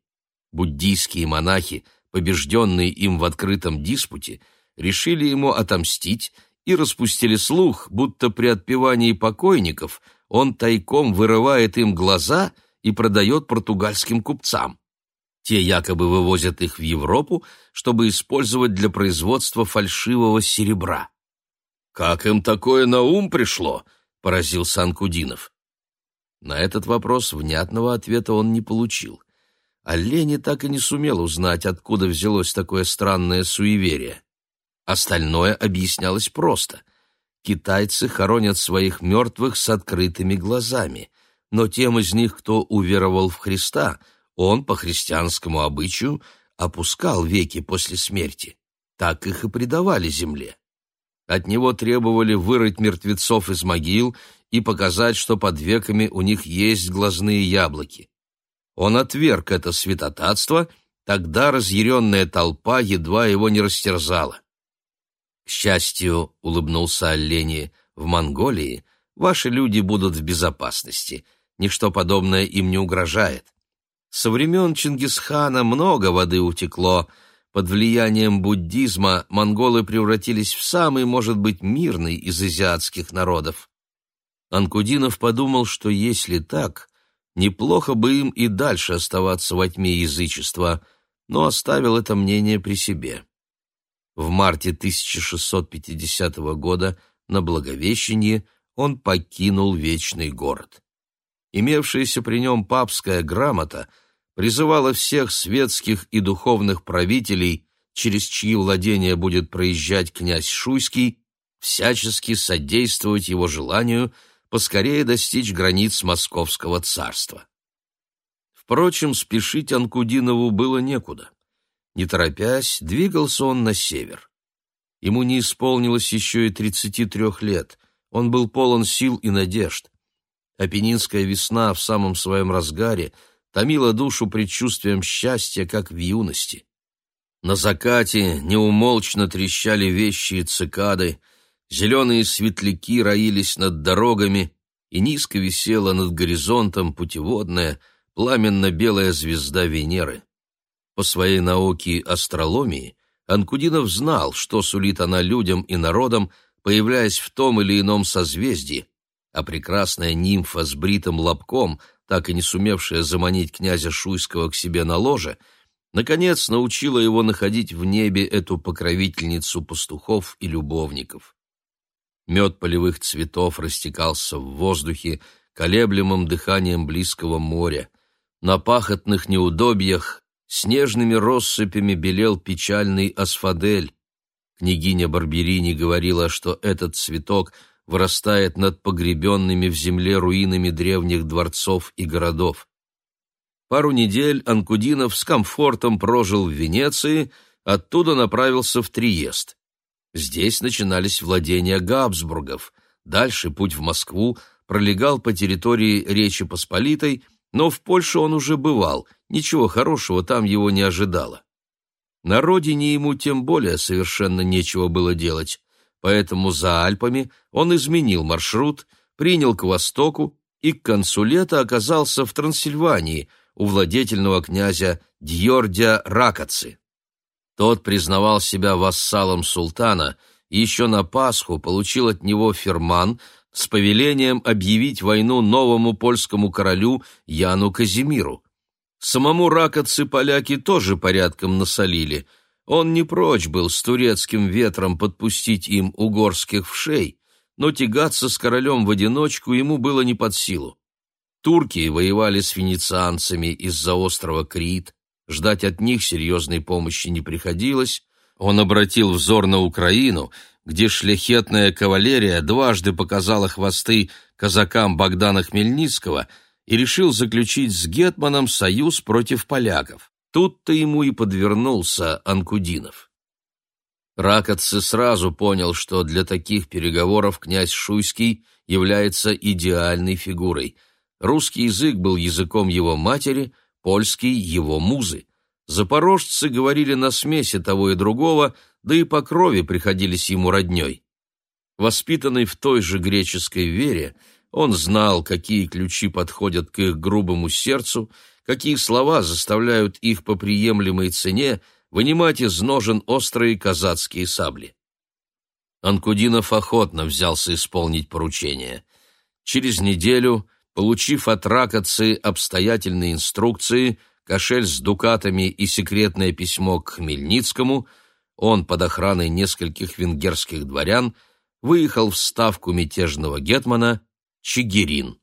Буддийские монахи, побежденные им в открытом диспуте, решили ему отомстить и распустили слух, будто при отпевании покойников он тайком вырывает им глаза и продает португальским купцам. Те якобы вывозят их в Европу, чтобы использовать для производства фальшивого серебра. «Как им такое на ум пришло?» — поразился Анкудинов. На этот вопрос внятного ответа он не получил. А Лени так и не сумел узнать, откуда взялось такое странное суеверие. Остальное объяснялось просто. Китайцы хоронят своих мертвых с открытыми глазами, но тем из них, кто уверовал в Христа, он, по христианскому обычаю, опускал веки после смерти. Так их и предавали земле. От него требовали вырыть мертвецов из могил и показать, что под веками у них есть глазные яблоки. Он отверг это святотатство, тогда разъяренная толпа едва его не растерзала. К счастью, улыбнулся Олени, в Монголии ваши люди будут в безопасности, ничто подобное им не угрожает. Со времен Чингисхана много воды утекло, под влиянием буддизма монголы превратились в самый, может быть, мирный из азиатских народов. Анкудинов подумал, что если так, неплохо бы им и дальше оставаться во тьме язычества, но оставил это мнение при себе. В марте 1650 года на Благовещенье он покинул Вечный город. Имевшаяся при нем папская грамота призывала всех светских и духовных правителей, через чьи владения будет проезжать князь Шуйский, всячески содействовать его желанию поскорее достичь границ Московского царства. Впрочем, спешить Анкудинову было некуда. Не торопясь, двигался он на север. Ему не исполнилось еще и тридцати трех лет. Он был полон сил и надежд. Апеннинская весна в самом своем разгаре томила душу предчувствием счастья, как в юности. На закате неумолчно трещали вещи и цикады, зеленые светляки роились над дорогами, и низко висела над горизонтом путеводная, пламенно-белая звезда Венеры. По своей науке астрологии Анкудинов знал, что сулит она людям и народам, появляясь в том или ином созвездии, а прекрасная нимфа с бритым лобком, так и не сумевшая заманить князя Шуйского к себе на ложе, наконец научила его находить в небе эту покровительницу пастухов и любовников. Мед полевых цветов растекался в воздухе колеблемым дыханием близкого моря. На пахотных неудобьях снежными россыпями белел печальный асфадель. Княгиня Барберини говорила, что этот цветок вырастает над погребенными в земле руинами древних дворцов и городов. Пару недель Анкудинов с комфортом прожил в Венеции, оттуда направился в Триест. Здесь начинались владения Габсбургов. Дальше путь в Москву пролегал по территории Речи Посполитой, но в Польше он уже бывал, ничего хорошего там его не ожидало. На родине ему тем более совершенно нечего было делать, поэтому за Альпами он изменил маршрут, принял к востоку и к концу лета оказался в Трансильвании у владетельного князя Дьордя Ракоцы. Тот признавал себя вассалом султана и еще на Пасху получил от него ферман с повелением объявить войну новому польскому королю Яну Казимиру. Самому Ракоцы поляки тоже порядком насолили. Он не прочь был с турецким ветром подпустить им угорских вшей, но тягаться с королем в одиночку ему было не под силу. Турки воевали с венецианцами из-за острова Крит, ждать от них серьезной помощи не приходилось. Он обратил взор на Украину, где шляхетная кавалерия дважды показала хвосты казакам Богдана Хмельницкого и решил заключить с Гетманом союз против поляков. Тут-то ему и подвернулся Анкудинов. Ракотцы сразу понял, что для таких переговоров князь Шуйский является идеальной фигурой. Русский язык был языком его матери, польский — его музы. Запорожцы говорили на смеси того и другого, да и по крови приходились ему родней. Воспитанный в той же греческой вере, он знал, какие ключи подходят к их грубому сердцу, какие слова заставляют их по приемлемой цене вынимать из ножен острые казацкие сабли. Анкудинов охотно взялся исполнить поручение. Через неделю, получив от Ракоцы обстоятельные инструкции, кошель с дукатами и секретное письмо к Хмельницкому – он под охраной нескольких венгерских дворян выехал в ставку мятежного гетмана Чигирин.